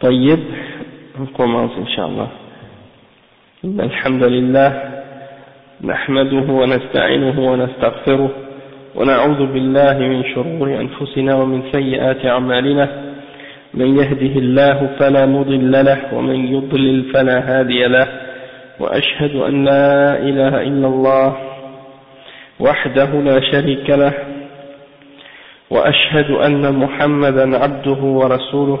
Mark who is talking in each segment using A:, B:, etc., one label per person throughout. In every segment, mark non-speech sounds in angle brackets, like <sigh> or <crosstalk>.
A: طيب on commence Inch'Allah إن الحمد لله نحمده ونستعينه ونستغفره ونعوذ بالله من شرور أنفسنا ومن سيئات أعمالنا. من يهده الله فلا مضل له ومن يضلل فلا هادي له. وأشهد أن لا إله إلا الله وحده لا شريك له. وأشهد أن محمدا عبده ورسوله.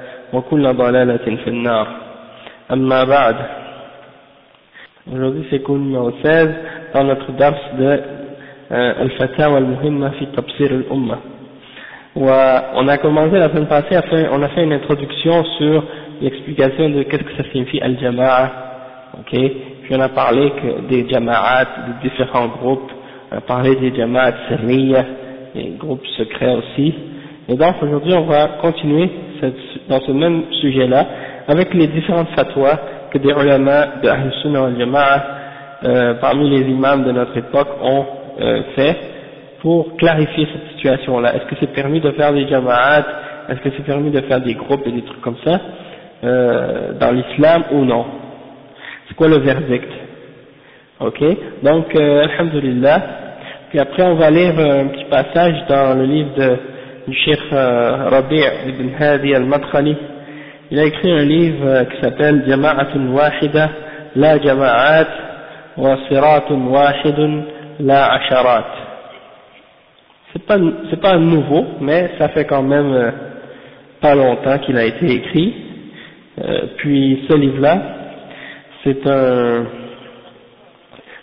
A: وكل ضلالة في النار أما بعد Aujourd'hui c'est cours numéro 16 dans notre dars de euh, Al-Fatawa al-Muhimma fi Tabsir al-Umma. On a commencé la semaine passée, on a fait une introduction sur l'explication de qu'est-ce que ça signifie Al-Jama'a, ok Puis on a parlé que des Jama'at, de différents groupes, on a parlé des Jama'at Sirriya, des groupes secrets aussi. Et donc aujourd'hui on va continuer dans ce même sujet-là avec les différentes fatwas que des ulama de Ahl-Sunnah wal Jama'a euh, parmi les imams de notre époque ont euh, fait pour clarifier cette situation-là. Est-ce que c'est permis de faire des jama'at? Est-ce que c'est permis de faire des groupes et des trucs comme ça euh, dans l'islam ou non? C'est quoi le verdict? Ok? Donc, euh, alhamdulillah. Puis après, on va lire un petit passage dans le livre de, du Cheikh euh, Rabi' ibn Hadi al-Madkhali. Il a écrit un livre euh, qui s'appelle Jama'atun Wahida, La Jama'at, wa Siratun Wahidun, La Asharat. C'est pas, pas nouveau, mais ça fait quand même euh, pas longtemps qu'il a été écrit. Puis ce livre-là, c'est un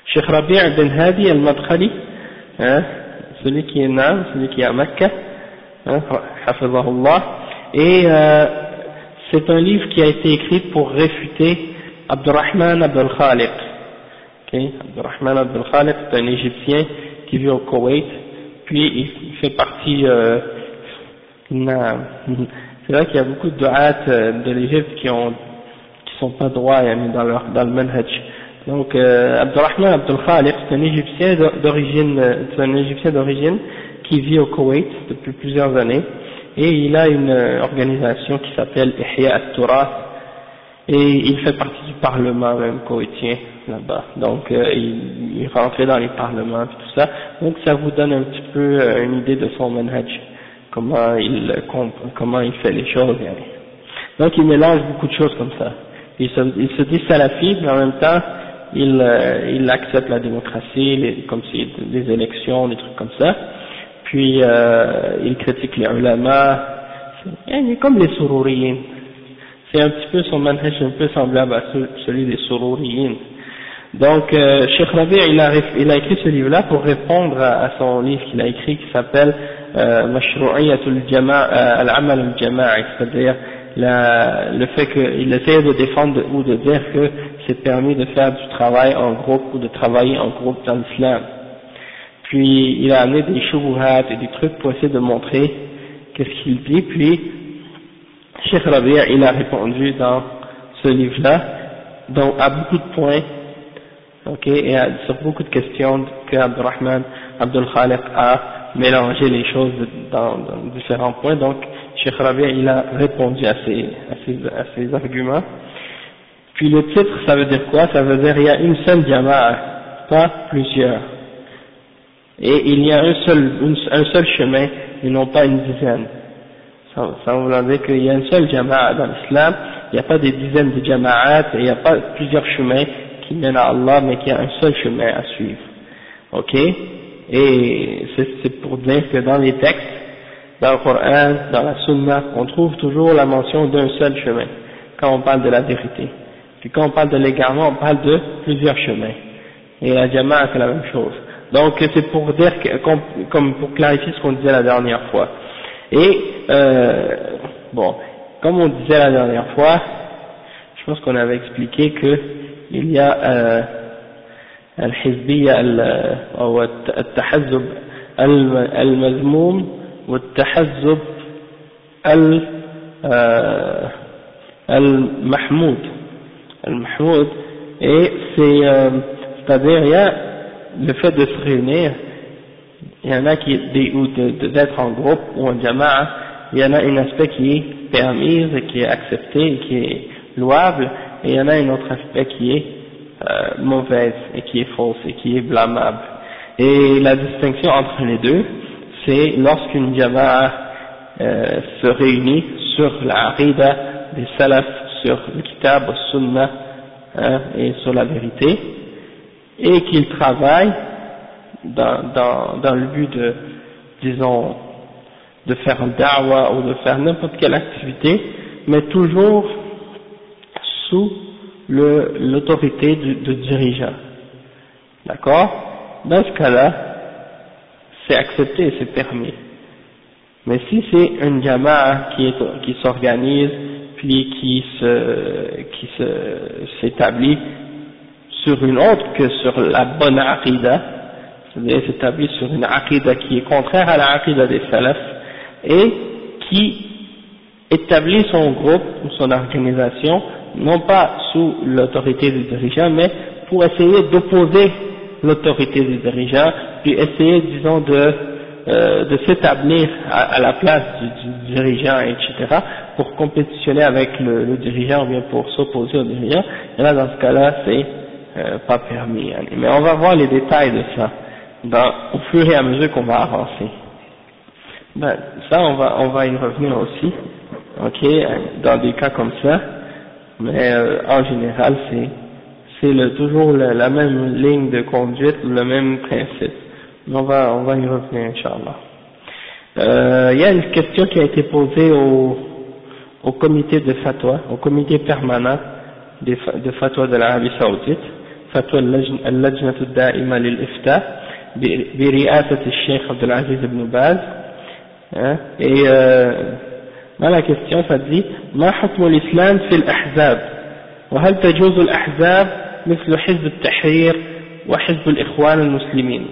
A: Cheikh Rabi' ibn Hadi al-Madkhali, hein, celui qui est Nam, celui qui est à Mecca, hein, et euh, c'est un livre qui a été écrit pour réfuter Abdurrahman Abdul Khaliq. Okay. Abdurrahman Abdul Khaliq, c'est un Égyptien qui vit au Koweït, puis il fait partie, euh, <laughs> c'est vrai qu'il y a beaucoup de du'at de l'Égypte qui ont, sont pas droits dans, leur, dans le manhaj. Donc, euh, Abdurrahman Abdul Khaliq, c'est un Égyptien d'origine, qui vit au Koweït depuis plusieurs années, et il a une organisation qui s'appelle Ihya al-Turath, et il fait partie du parlement même koweïtien là-bas. Donc euh, il, il rentrait dans les parlements et tout ça. Donc ça vous donne un petit peu euh, une idée de son manhaj, comment il comment il fait les choses. Donc il mélange beaucoup de choses comme ça. Il se, il se dit salafi, mais en même temps il, euh, il accepte la démocratie, les, comme c'est des élections, des trucs comme ça. Puis euh, il critique les ulama. Comme les soururiens. C'est un petit peu son manhaj un peu semblable à celui des soururiens. Donc, euh, Cheikh Rabi, il a, écrit ce livre-là pour répondre à, son livre qu'il a écrit qui s'appelle euh, Mashru'iyatul Jama'a, Al-Amal al-Jama'i, c'est-à-dire le fait qu'il essayait de défendre ou de dire que c'est permis de faire du travail en groupe ou de travailler en groupe dans l'islam. Puis, il a amené des shubuhat et des trucs pour essayer de montrer qu'est-ce qu'il dit, puis Cheikh Rabi' il a répondu dans ce livre-là, donc à beaucoup de points, ok, et sur beaucoup de questions que Abdurrahman Abdul Khaliq a mélangé les choses dans, différents points, donc Cheikh Rabi' il a répondu à ces, à ces, à ces arguments. Puis le titre, ça veut dire quoi? Ça veut dire il y a une seule jama'a, pas plusieurs. Et il y a un seul, un seul chemin, et non pas une dizaine. Ça, ça veut dire qu'il y a une seule jama'a dans l'islam, il n'y a pas des dizaines de jama'at, il n'y a pas plusieurs chemins qui mènent à Allah, mais qu'il y a un seul chemin à suivre. Ok? Et c'est pour dire que dans les textes, dans le Coran, dans la Sunna, on trouve toujours la mention d'un seul chemin, quand on parle de la vérité. Puis quand on parle de l'égarement, on parle de plusieurs chemins. Et la jama'a, c'est la même chose. Donc c'est pour dire, que, comme pour clarifier ce qu'on disait la dernière fois. Et, euh, bon, comme on disait la dernière fois, je pense qu'on avait expliqué que il y a euh, الحزبية أو التحزب المذموم والتحزب المحمود المحمود et c'est euh, c'est-à-dire il y a le fait de se réunir il y en a qui ou d'être en groupe ou en jama'a il y en a un aspect qui est permis qui est accepté qui est louable et il y en a un autre aspect qui est euh, mauvaise et qui est fausse et qui est blâmable. Et la distinction entre les deux, c'est lorsqu'une jama'a euh, se réunit sur la rida des salafs, sur le kitab, sunnah hein, et sur la vérité, et qu'ils travaillent dans, le but de, disons, de faire un da'wah ou de faire n'importe quelle activité, mais toujours sous l'autorité du, dirigeant. D'accord? Dans ce cas-là, c'est accepté, c'est permis. Mais si c'est un jama'a qui, s'organise, puis qui s'établit sur une autre que sur la bonne aqidah, c'est-à-dire s'établit sur une aqidah qui est contraire à la aqidah des salafs, et qui établit son groupe ou son organisation non pas sous l'autorité du dirigeant, mais pour essayer d'opposer l'autorité du dirigeant, puis essayer, disons, de, euh, de s'établir à, la place du, dirigeant, etc., pour compétitionner avec le, dirigeant ou bien pour s'opposer au dirigeant. Et là, dans ce cas-là, c'est euh, pas permis. Hein. Mais on va voir les détails de ça au fur et à mesure qu'on va avancer. Ben, ça, on va, on va y revenir aussi, ok, dans des cas comme ça mais euh, en général c'est c'est toujours la, même ligne de conduite, le même principe. On va on va y revenir inchallah. Euh, il y a une question qui a été posée au au comité de fatwa, au comité permanent de fatwa de l'Arabie Saoudite, fatwa اللجنة الدائمة للإفتاء برئاسة الشيخ عبد العزيز بن باز et euh, Dans la question, ça dit ما حكم الإسلام في الأحزاب وهل تجوز الأحزاب مثل حزب التحرير وحزب الإخوان المسلمين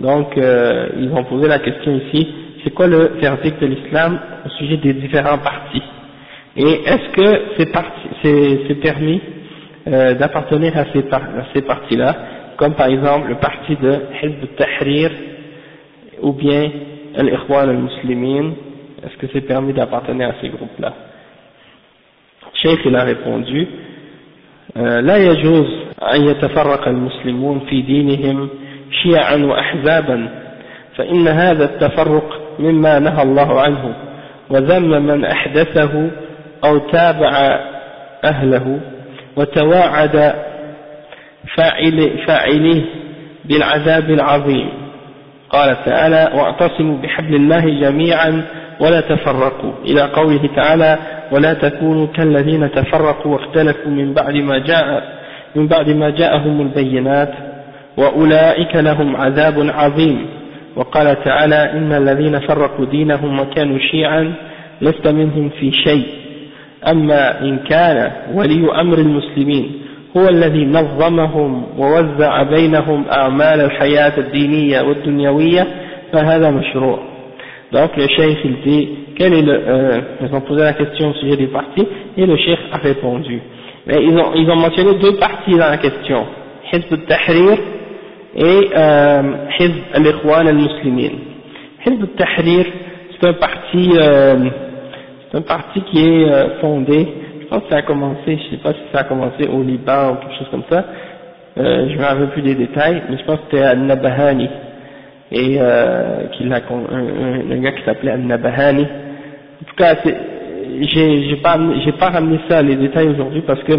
A: Donc, euh, ils ont posé la question ici, c'est quoi le verdict de l'islam au sujet des différents partis Et est-ce que c'est permis euh, d'appartenir à ces, à ces partis-là, comme par exemple le parti de Hizb al-Tahrir ou bien al-Ikhwan al-Muslimin est-ce que c'est permis d'appartenir à ces groupes-là Cheikh il a répondu لا يجوز أن يتفرق المسلمون في دينهم شيعا وأحزابا فإن هذا التفرق مما نهى الله عنه وذم من أحدثه أو تابع أهله وتواعد فاعل فاعليه بالعذاب العظيم. قال تعالى واعتصموا بحبل الله جميعا ولا تفرقوا. إلى قوله تعالى ولا تكونوا كالذين تفرقوا واختلفوا من بعد ما جاء من بعد ما جاءهم البينات وأولئك لهم عذاب عظيم. وقال تعالى إن الذين فرقوا دينهم وكانوا شيعا لست منهم في شيء. أما إن كان ولي أمر المسلمين هو الذي نظمهم ووزع بينهم أعمال الحياة الدينية والدنيوية فهذا مشروع Donc le cheikh il dit, quel est le, euh, ils ont posé la question au sujet des partis, et le cheikh a répondu. Mais ils ont, ils ont mentionné deux parties dans la question, Hizb al-Tahrir et euh, Hizb al-Ikhwan al-Muslimin. Hizb al-Tahrir, c'est un parti, euh, un parti qui est euh, fondé, je pense que ça a commencé, je sais pas si ça a commencé au Liban ou quelque chose comme ça, euh, je me rappelle plus des détails, mais je pense que c'était à Nabahani et euh, qu'il a un, un, gars qui s'appelait Al-Nabahani. En tout cas, j'ai pas pas ramené ça les détails aujourd'hui parce que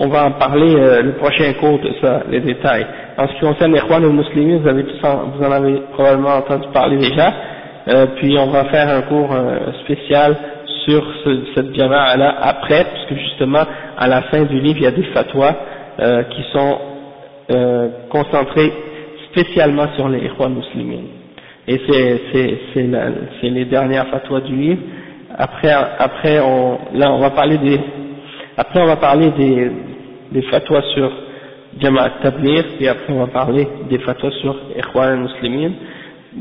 A: on va en parler euh, le prochain cours de ça, les détails. En ce qui concerne les rois musulmans, vous en, vous en avez probablement entendu parler déjà. Euh, puis on va faire un cours euh, spécial sur ce, cette jama'a là après, puisque justement à la fin du livre il y a des fatwas euh, qui sont euh, concentrés spécialement sur les rois musulmans. Et c'est les dernières fatwas du livre. Après, après on, là on va parler des, après on va parler des, des fatwas sur Jama'at Tablir, et après on va parler des fatwas sur Ikhwan al-Muslimin,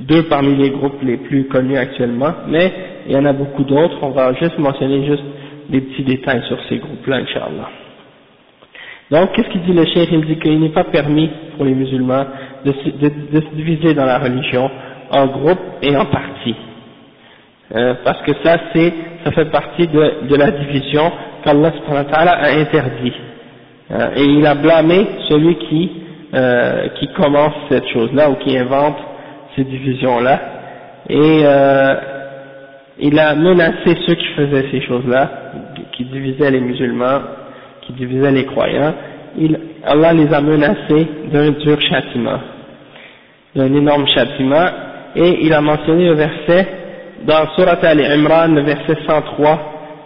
A: deux parmi les groupes les plus connus actuellement, mais il y en a beaucoup d'autres, on va juste mentionner juste des petits détails sur ces groupes-là, Inch'Allah. Donc, qu'est-ce qu'il dit le cheikh? Il dit qu'il n'est pas permis pour les musulmans de, se diviser dans la religion en groupes et en parties. Euh, parce que ça, c'est, ça fait partie de, de la division qu'Allah a interdit. Euh, et il a blâmé celui qui, euh, qui commence cette chose-là ou qui invente ces divisions-là. Et euh, il a menacé ceux qui faisaient ces choses-là, qui divisaient les musulmans, qui divisaient les croyants. Il, Allah les a menacés d'un dur châtiment, d'un énorme châtiment. Et il a mentionné le verset dans Surat Al-Imran, le verset 103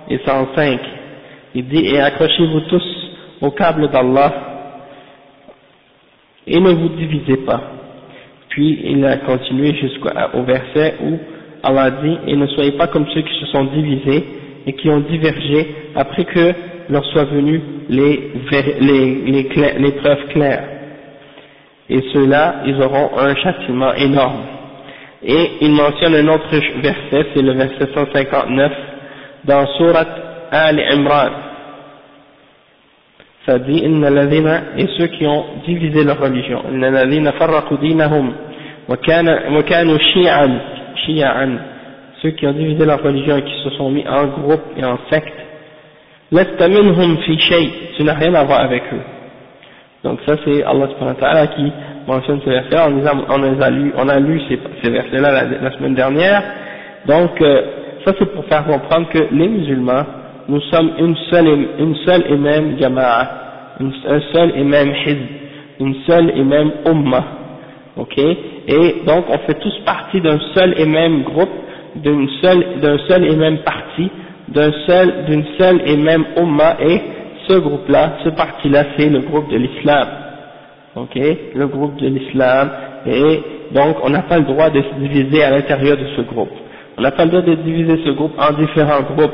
A: et 105. Il dit, et accrochez-vous tous au câble d'Allah et ne vous divisez pas. Puis il a continué jusqu'au verset où Allah dit et ne soyez pas comme ceux qui se sont divisés et qui ont divergé après que leur soient venues les, les, les, preuves claires. Et ceux-là, ils auront un châtiment énorme. Et il mentionne un autre verset, c'est le verset 159 dans Surat Al-Imran ça dit ladina et ceux qui ont divisé leur religion. inna ladina farraqu dinahum wa kanu shi'an shi'an ceux qui ont divisé leur religion et qui se sont mis en groupe et en secte. lasta minhum fi shay tu n'as rien à voir avec eux. Donc ça c'est Allah subhanahu wa ta'ala qui mentionne ce verset on, a, on, a lu, on a lu ces, ces versets là la, la, semaine dernière. Donc euh, ça c'est pour faire comprendre que les musulmans nous sommes une seule et, une seule et même jama'a, un seul et même hizb, une seule et même ummah, ok? Et donc on fait tous partie d'un seul et même groupe, d'une seule, d'un seul et même parti, d'un seul, d'une seule et même ummah, et ce groupe-là, ce parti-là, c'est le groupe de l'islam, ok? Le groupe de l'islam, et donc on n'a pas le droit de se diviser à l'intérieur de ce groupe. On n'a pas le droit de diviser ce groupe en différents groupes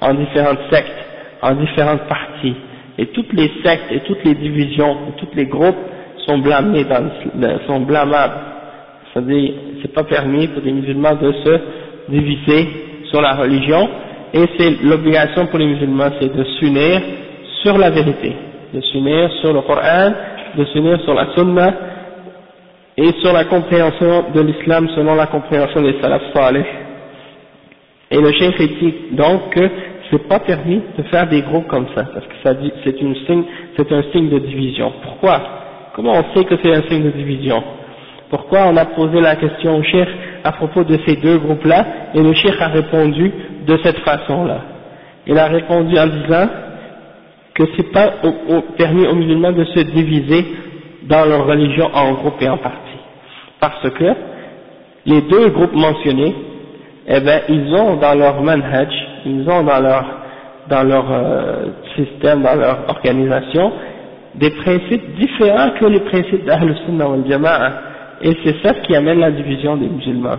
A: en différentes sectes, en différentes parties. Et toutes les sectes et toutes les divisions, et tous les groupes sont blâmés dans, sont blâmables. C'est-à-dire, c'est pas permis pour les musulmans de se diviser sur la religion, et c'est l'obligation pour les musulmans, c'est de s'unir sur la vérité, de s'unir sur le Coran, de s'unir sur la Sunna, et sur la compréhension de l'islam selon la compréhension des salaf salih. Et le chef dit donc que c'est pas permis de faire des groupes comme ça, parce que ça dit, c'est une signe, c'est un signe de division. Pourquoi? Comment on sait que c'est un signe de division? Pourquoi on a posé la question au chef à propos de ces deux groupes-là, et le chef a répondu de cette façon-là? Il a répondu en disant que c'est pas permis aux musulmans de se diviser dans leur religion en groupes et en parties. Parce que les deux groupes mentionnés, eh bien, ils ont dans leur manhaj, ils ont dans leur, dans leur euh, système, dans leur organisation, des principes différents que les principes d'Ahl Sunnah wal Jama'a. Et c'est ça qui amène la division des musulmans.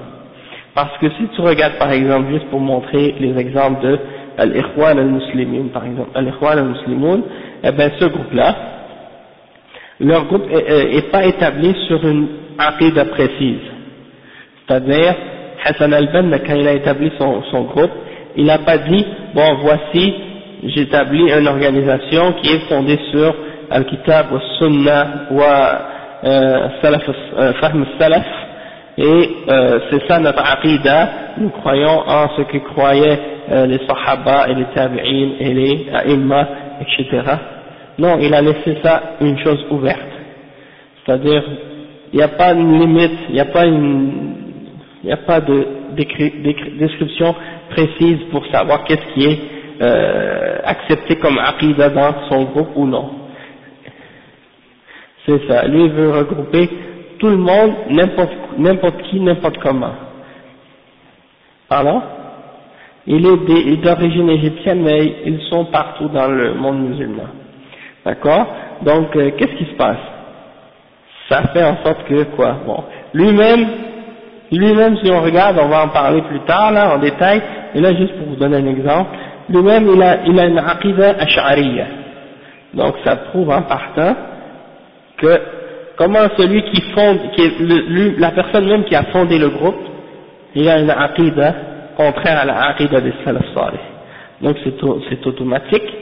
A: Parce que si tu regardes par exemple, juste pour montrer les exemples de Al-Ikhwan al-Muslimin, par exemple, Al-Ikhwan al-Muslimun, eh bien ce groupe-là, leur groupe n'est pas établi sur une aqidah précise. C'est-à-dire, Hassan al-Banna, quand il a établi son, son groupe, il n'a pas dit, bon voici, j'établis une organisation qui est fondée sur Al-Kitab wa Sunnah wa euh, Salaf, euh, Fahm Salaf, et euh, c'est ça notre aqidah, nous croyons en ce que croyaient euh, les Sahaba et les Tabi'in et les A'imma, etc. Non, il a laissé ça une chose ouverte. C'est-à-dire, il n'y a pas une limite, il n'y a pas une Il n'y a pas de description précise pour savoir qu'est-ce qui est euh, accepté comme aqidah dans son groupe ou non. C'est ça. Lui veut regrouper tout le monde, n'importe qui, n'importe comment. Alors Il est d'origine égyptienne, mais ils sont partout dans le monde musulman. D'accord? Donc, euh, qu'est-ce qui se passe? Ça fait en sorte que, quoi? Bon, lui-même, lui-même, si on regarde, on va en parler plus tard, là, en détail, et là, juste pour vous donner un exemple, lui-même, il a, il a une aqidah ash'ariyya. Donc, ça prouve en partant que comment celui qui fonde, qui est le, la personne même qui a fondé le groupe, il a une aqidah contraire à la aqidah des salaf Donc, c'est automatique,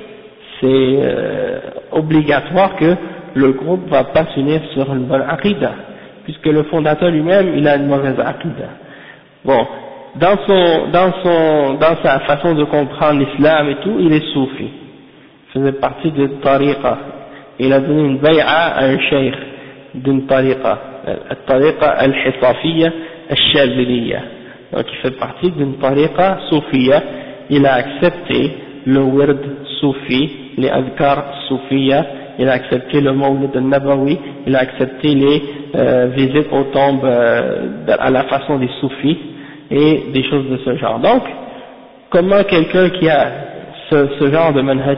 A: c'est euh, obligatoire que le groupe va pas s'unir sur une bonne aqidah puisque le fondateur lui-même, il a une mauvaise aqidah. Bon, dans son, dans son, dans sa façon de comprendre l'islam et tout, il est soufi. Il faisait partie de tariqa. Il a donné une bay'a à un cheikh d'une tariqa, tariqa al-hisafiyya al-shaziliya. Donc il fait partie d'une tariqa soufiyya. Il a accepté le wird soufi, les adhkar soufiyya, il a accepté le Mawlid al-Nabawi, il a accepté les euh, visites aux tombes euh, à la façon des soufis et des choses de ce genre. Donc, comment quelqu'un qui a ce, ce, genre de manhaj,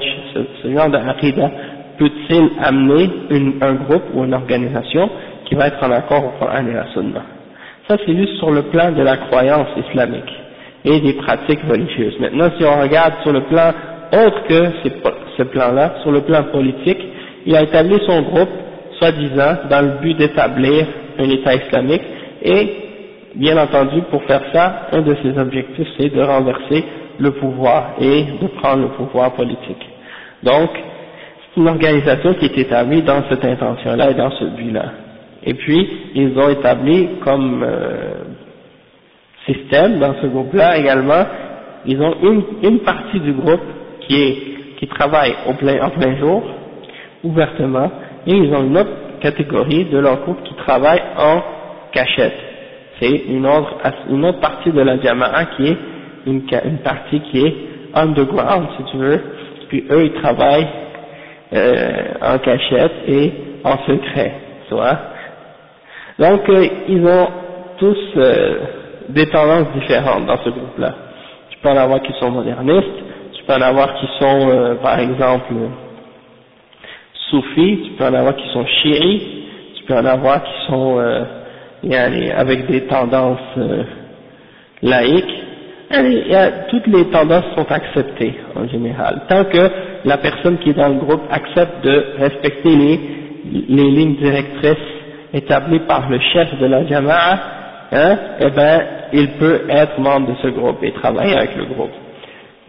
A: ce, genre d'aqidah, peut-il amener une, un groupe ou une organisation qui va être en accord au Coran et Sunna? Ça, c'est juste sur le plan de la croyance islamique et des pratiques religieuses. Maintenant, si on regarde sur le plan autre que ce plan-là, sur le plan politique, il a établi son groupe, soi-disant, dans le but d'établir un État islamique, et, bien entendu, pour faire ça, un de ses objectifs, c'est de renverser le pouvoir et de prendre le pouvoir politique. Donc, c'est une organisation qui est établie dans cette intention-là et dans ce but-là. Et puis, ils ont établi comme euh, système dans ce groupe-là également, ils ont une, partie du groupe qui est qui travaille plein, en plein jour, ouvertement, et ils ont une autre catégorie de leur groupe qui travaille en cachette. C'est une autre, une autre partie de la Jama'a qui est une, une, partie qui est underground, si tu veux, puis eux ils travaillent euh, en cachette et en secret, tu vois. Donc euh, ils ont tous euh, des tendances différentes dans ce groupe-là. Tu peux en avoir qui sont modernistes, tu peux en avoir qui sont, euh, par exemple, soufis, tu peux en avoir qui sont chiites, tu peux en avoir qui sont euh, avec des tendances euh, laïques. toutes les tendances sont acceptées en général. Tant que la personne qui est dans le groupe accepte de respecter les, les lignes directrices établies par le chef de la Jama'a, hein, eh ben, il peut être membre de ce groupe et travailler avec le groupe.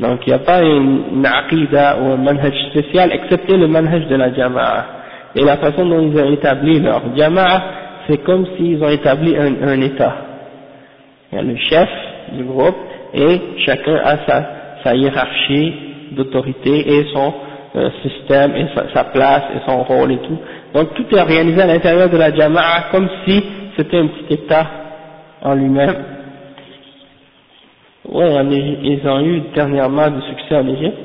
A: Donc il n'y a pas une, une aqidah ou un manhaj spécial excepté le manhaj de la jama'a. Et la façon dont ils ont établi leur jama'a, c'est comme s'ils ont établi un, un, État. Il y a le chef du groupe et chacun a sa, sa hiérarchie d'autorité et son euh, système et sa, place et son rôle et tout. Donc tout est organisé à l'intérieur de la jama'a comme si c'était un petit État en lui-même oui, ils ont eu dernièrement du succès en Égypte,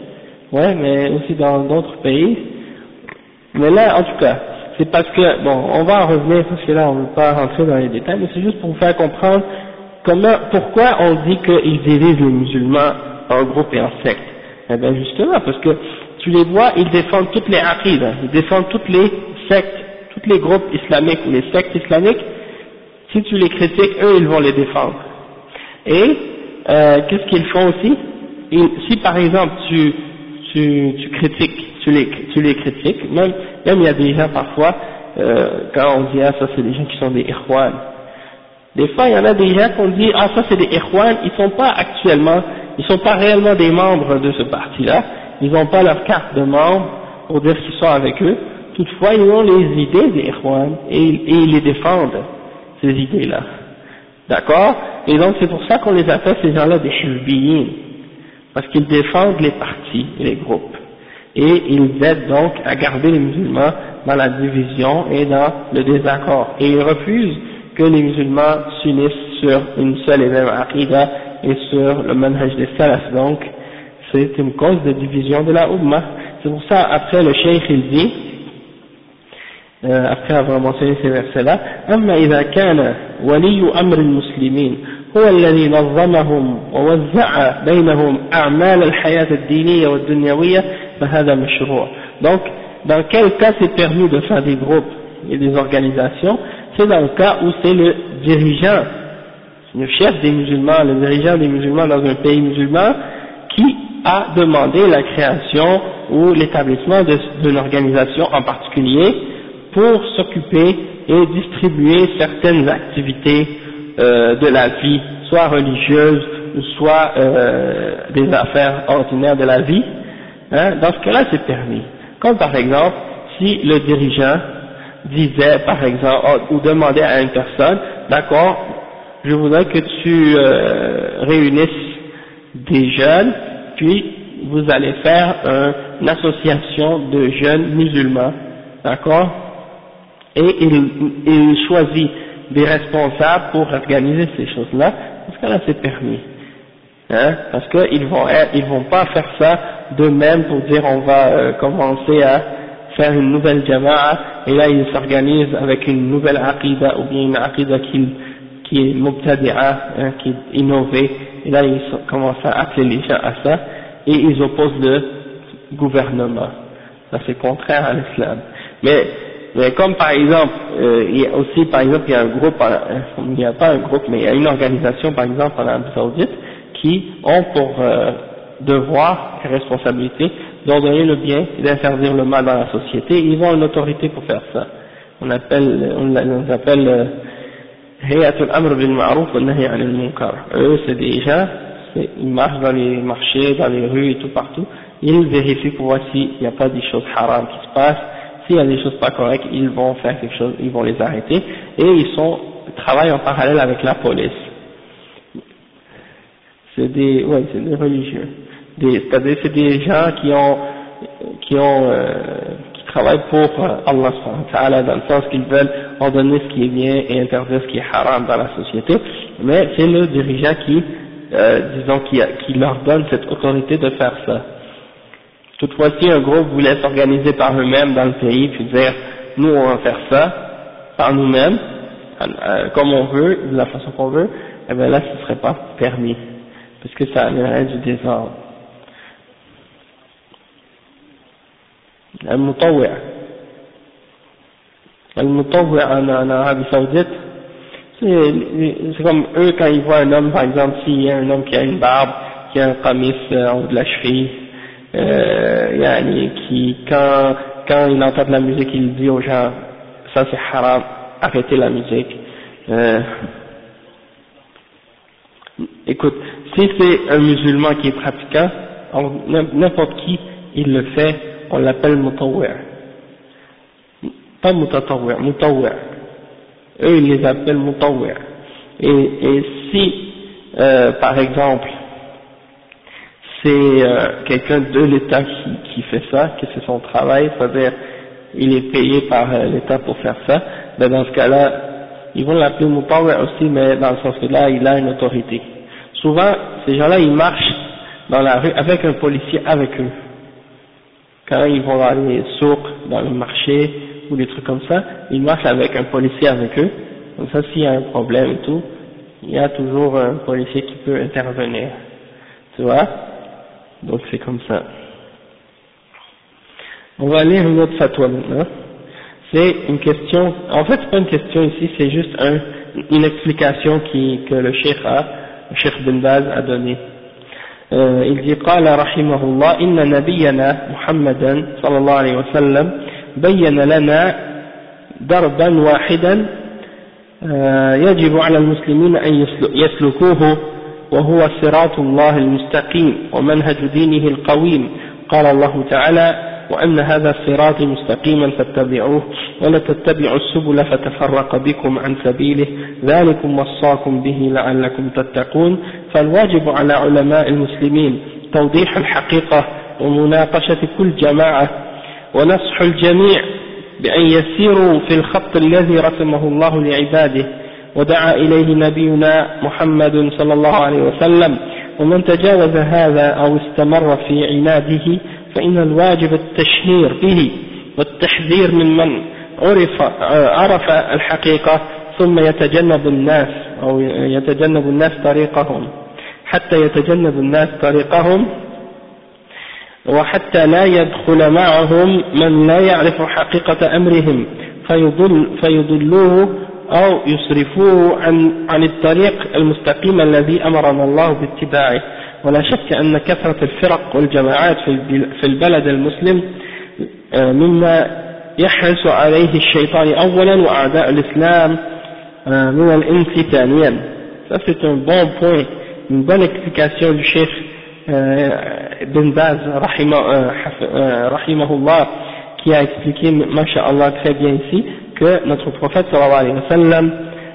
A: ouais, mais aussi dans d'autres pays. Mais là, en tout cas, c'est parce que, bon, on va en revenir parce que là, on ne veut pas rentrer dans les détails, mais c'est juste pour vous faire comprendre comment, pourquoi on dit qu'ils divisent les musulmans en groupes et en sectes. Eh bien, justement, parce que tu les vois, ils défendent toutes les aqides, ils défendent toutes les sectes, tous les groupes islamiques ou les sectes islamiques. Si tu les critiques, eux, ils vont les défendre. Et euh, qu'est-ce qu'ils font aussi? Si par exemple tu, tu, tu critiques, tu les, tu les critiques, même, même il y a des gens parfois, euh, quand on dit ah ça c'est des gens qui sont des Ikhwan, des fois il y en a des gens qu'on dit ah ça c'est des Ikhwan, ils sont pas actuellement, ils sont pas réellement des membres de ce parti-là, ils n'ont pas leur carte de membre pour dire qu'ils sont avec eux, toutefois ils ont les idées des Ikhwan et, et ils les défendent, ces idées-là. D'accord? Et donc c'est pour ça qu'on les appelle ces gens-là des hizbiyin, parce qu'ils défendent les partis et les groupes. Et ils aident donc à garder les musulmans dans la division et dans le désaccord. Et ils refusent que les musulmans s'unissent sur une seule et même aqidah et sur le manhaj des salaf. Donc, c'est une cause de division de la Ummah. C'est pour ça, après le cheikh il dit, après avoir mentionné ces versets-là, أما إذا كان ولي أمر المسلمين هو الذي نظمهم ووزع بينهم أعمال الحياة الدينية والدنيوية فهذا مشروع. Donc, dans quel cas c'est permis de faire des groupes et des organisations C'est dans le cas où c'est le dirigeant, le chef des musulmans, le dirigeant des musulmans dans un pays musulman qui a demandé la création ou l'établissement d'une organisation en particulier pour s'occuper et distribuer certaines activités euh, de la vie, soit religieuse ou soit euh, des affaires ordinaires de la vie, hein, dans ce cas-là c'est permis. Comme par exemple, si le dirigeant disait par exemple, ou demandait à une personne, d'accord, je voudrais que tu euh, réunisses des jeunes, puis vous allez faire une association de jeunes musulmans, d'accord? Et il, il choisit des responsables pour organiser ces choses-là, parce que là c'est permis. Hein, parce qu'ils vont ils vont pas faire ça d'eux-mêmes pour dire on va euh, commencer à faire une nouvelle jama'a et là ils s'organisent avec une nouvelle aqidah ou bien une aqidah qui, qui est mubtadi'a, hein, qui est innovée et là ils commencent à appeler les gens à ça et ils opposent le gouvernement. Ça c'est contraire à l'islam. Mais, mais comme par exemple, euh, il y a aussi par exemple il y a un groupe, euh, il n'y a pas un groupe mais il y a une organisation par exemple en Arabie Saoudite qui ont pour euh, devoir et responsabilité d'ordonner le bien et d'interdire le mal dans la société. Ils ont une autorité pour faire ça. On appelle, on les appelle Hayatul Amr bil Ma'ruf wa Nahi al Munkar. Eux, c'est des gens, ils marchent dans les marchés, dans les rues et tout partout. Ils vérifient pour voir s'il n'y a pas des choses haram qui se passent. S'il y a des choses pas correctes, ils vont faire quelque chose, ils vont les arrêter. Et ils sont, travaillent en parallèle avec la police c'est des, ouais, c'est des religieux. c'est-à-dire c'est des gens qui ont, qui ont, euh, qui travaillent pour euh, Allah dans le sens qu'ils veulent ordonner ce qui est bien et interdire ce qui est haram dans la société, mais c'est le dirigeant qui, euh, disons, qui, qui leur donne cette autorité de faire ça. Toutefois, si un groupe voulait s'organiser par eux-mêmes dans le pays, puis dire, nous on va faire ça par nous-mêmes, euh, comme on veut, de la façon qu'on veut, eh bien là, ce serait pas permis parce que ça amènerait du désordre. المطوع المطوع en, en Arabie Saoudite c'est comme eux quand ils voient un homme par exemple s'il y a un homme qui a une barbe qui a un qamis euh, en haut de la cheville euh, qui quand quand il entend la musique il dit aux gens ça c'est haram arrêtez la musique euh, écoute si c'est un musulman qui est pratiquant, n'importe qui, il le fait, on l'appelle mutawwi'. Pas mutatawwi', mutawwi'. Eux, ils les appellent mutawwi'. Et, et si, euh, par exemple, c'est euh, quelqu'un de l'État qui, qui fait ça, que c'est son travail, c'est-à-dire il est payé par euh, l'État pour faire ça, ben dans ce cas-là, ils vont l'appeler mutawwi' aussi, mais dans le sens que là, il a une autorité souvent, ces gens-là, ils marchent dans la rue avec un policier avec eux. Quand ils vont dans les souks, dans le marché, ou des trucs comme ça, ils marchent avec un policier avec eux. Comme ça, s'il y a un problème et tout, il y a toujours un policier qui peut intervenir. Tu vois? Donc c'est comme ça. On va lire une autre fatwa maintenant. C'est une question, en fait c'est pas une question ici, c'est juste un, une explication qui, que le cheikh a الشيخ بن باز أدوني إذ قال رحمه الله إن نبينا محمدا صلى الله عليه وسلم بين لنا دربا واحدا يجب على المسلمين أن يسلكوه وهو صراط الله المستقيم ومنهج دينه القويم. قال الله تعالى وأن هذا الصراط مستقيما فاتبعوه ولا تتبعوا السبل فتفرق بكم عن سبيله. ذلكم وصاكم به لعلكم تتقون. فالواجب على علماء المسلمين توضيح الحقيقة ومناقشة كل جماعة ونصح الجميع بأن يسيروا في الخط الذي رسمه الله لعباده. ودعا إليه نبينا محمد صلى الله عليه وسلم. ومن تجاوز هذا أو استمر في عناده فإن الواجب التشهير به والتحذير من من عرف عرف الحقيقة ثم يتجنب الناس أو يتجنب الناس طريقهم. حتى يتجنب الناس طريقهم وحتى لا يدخل معهم من لا يعرف حقيقة أمرهم فيضل فيضلوه أو يصرفوه عن, عن الطريق المستقيم الذي أمرنا الله باتباعه. ولا شك أن كثرة الفرق والجماعات في البلد المسلم آه، مما يحرص عليه الشيطان أولا وأعداء الإسلام آه، من الإنس ثانيا ça c'est un bon point une bonne explication du chef Ben Baz euh, rahimahullah qui a expliqué, masha'Allah, très bien ici, que notre prophète sallallahu alayhi wa sallam,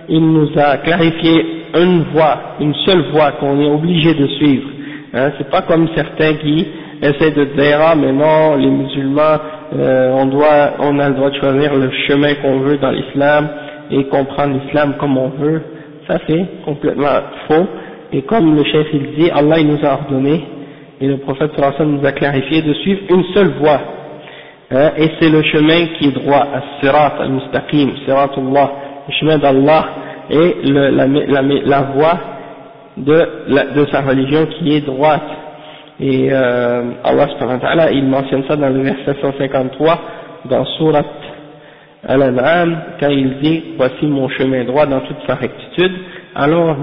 A: il nous a clarifié une voie, une seule voie qu'on est obligé de suivre. Hein, c'est pas comme certains qui essaient de dire, ah mais non, les musulmans, euh, on doit, on a le droit de choisir le chemin qu'on veut dans l'islam et comprendre l'islam comme on veut. Ça c'est complètement faux. Et comme le chef il dit, Allah il nous a ordonné, et le prophète sallallahu alayhi wa sallam nous a clarifié de suivre une seule voie. Hein, et c'est le chemin qui est droit, as-sirat al-mustaqim, siratullah, le chemin d'Allah et la, voie de, sa religion qui est droite. Et euh, Allah subhanahu wa ta'ala, il mentionne ça dans le verset 153 dans Surat Al-An'am, quand il dit « Voici mon chemin droit dans toute sa rectitude », alors,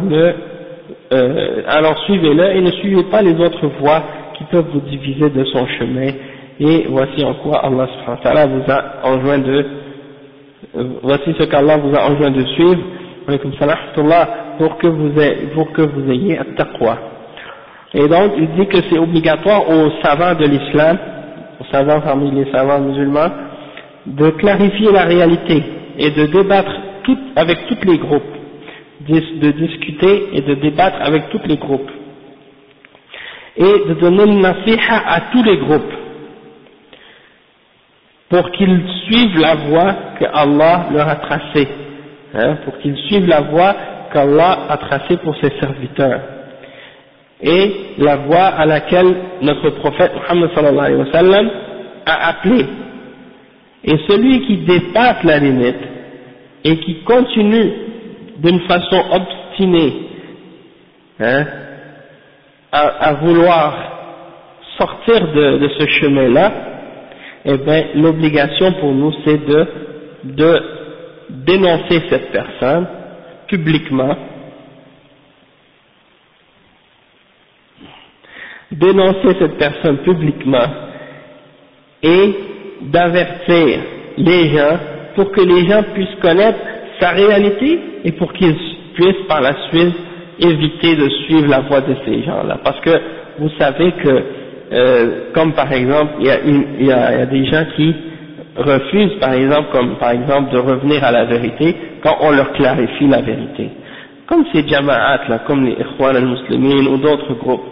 A: euh, alors suivez-le et ne suivez pas les autres voies qui peuvent vous diviser de son chemin et voici en quoi Allah vous a enjoint de euh, voici ce qu'Allah vous a enjoint de suivre. Pour que vous ayez, pour que vous ayez taqwa. Et donc il dit que c'est obligatoire aux savants de l'islam aux savants parmi les savants musulmans de clarifier la réalité et de débattre avec tous les groupes de discuter et de débattre avec tous les groupes. Et de donner une nasiha à tous les groupes pour qu'ils suivent la voie que Allah leur a tracée, hein, pour qu'ils suivent la voie qu'Allah a tracée pour ses serviteurs, et la voie à laquelle notre prophète Muhammad sallallahu alayhi wa sallam a appelé. Et celui qui dépasse la limite et qui continue d'une façon obstinée hein, à, vouloir sortir de ce chemin-là, eh bien, l'obligation pour nous, c'est de, de dénoncer cette personne publiquement, dénoncer cette personne publiquement et d'avertir les gens pour que les gens puissent connaître sa réalité et pour qu'ils puissent par la suite éviter de suivre la voie de ces gens-là. Parce que vous savez que euh, comme par exemple, il y, a y y, a des gens qui refusent, par exemple, comme par exemple de revenir à la vérité quand on leur clarifie la vérité. Comme ces jama'at là, comme les Ikhwan al-Muslimin ou d'autres groupes.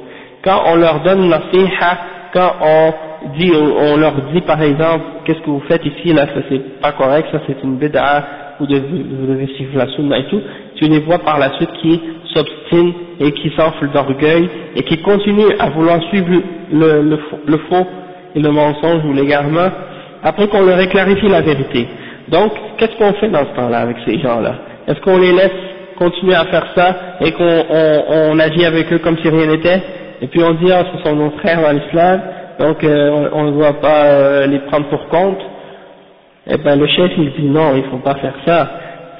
A: Quand on leur donne nasiha, quand on dit, on leur dit par exemple, qu'est-ce que vous faites ici, là, ça c'est pas correct, ça c'est une bid'a, vous devez, vous devez suivre la sunna et tout, tu les vois par la suite qui s'obstinent et qui s'enflent d'orgueil et qui continuent à vouloir suivre le, le, le faux et le mensonge ou l'égarement après qu'on leur ait clarifié la vérité. Donc, qu'est-ce qu'on fait dans ce temps-là avec ces gens-là? Est-ce qu'on les laisse continuer à faire ça et qu'on on, on agit avec eux comme si rien n'était? Et puis on dit, ah, ce sont nos frères dans l'islam, donc euh, on ne doit pas euh, les prendre pour compte. Eh bien, le chef, il dit non, il ne faut pas faire ça.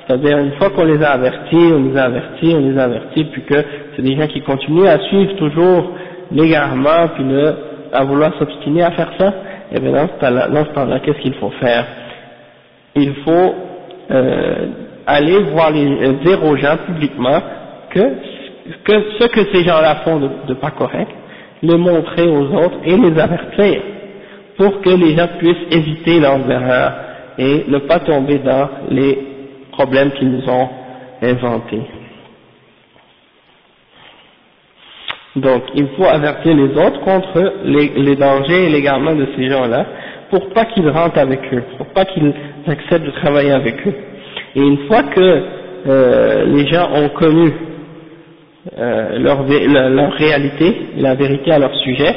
A: C'est-à-dire, une fois qu'on les a avertis, on les a avertis, on les avertis, puis que c'est des gens qui continuent à suivre toujours l'égarement, puis à vouloir s'obstiner à faire ça, et eh bien dans ce temps-là, qu'est-ce qu'il faut faire? Il faut euh, aller voir les, euh, dire aux gens publiquement que, que ce que ces gens-là font de, de pas correct, le montrer aux autres et les avertir, pour que les gens puissent éviter leurs erreurs et ne pas tomber dans les problèmes qu'ils nous ont inventés. Donc, il faut avertir les autres contre les, dangers et les garments de ces gens-là, pour pas qu'ils rentrent avec eux, pour pas qu'ils acceptent de travailler avec eux. Et une fois que euh, les gens ont connu euh, leur, leur, réalité, la vérité à leur sujet,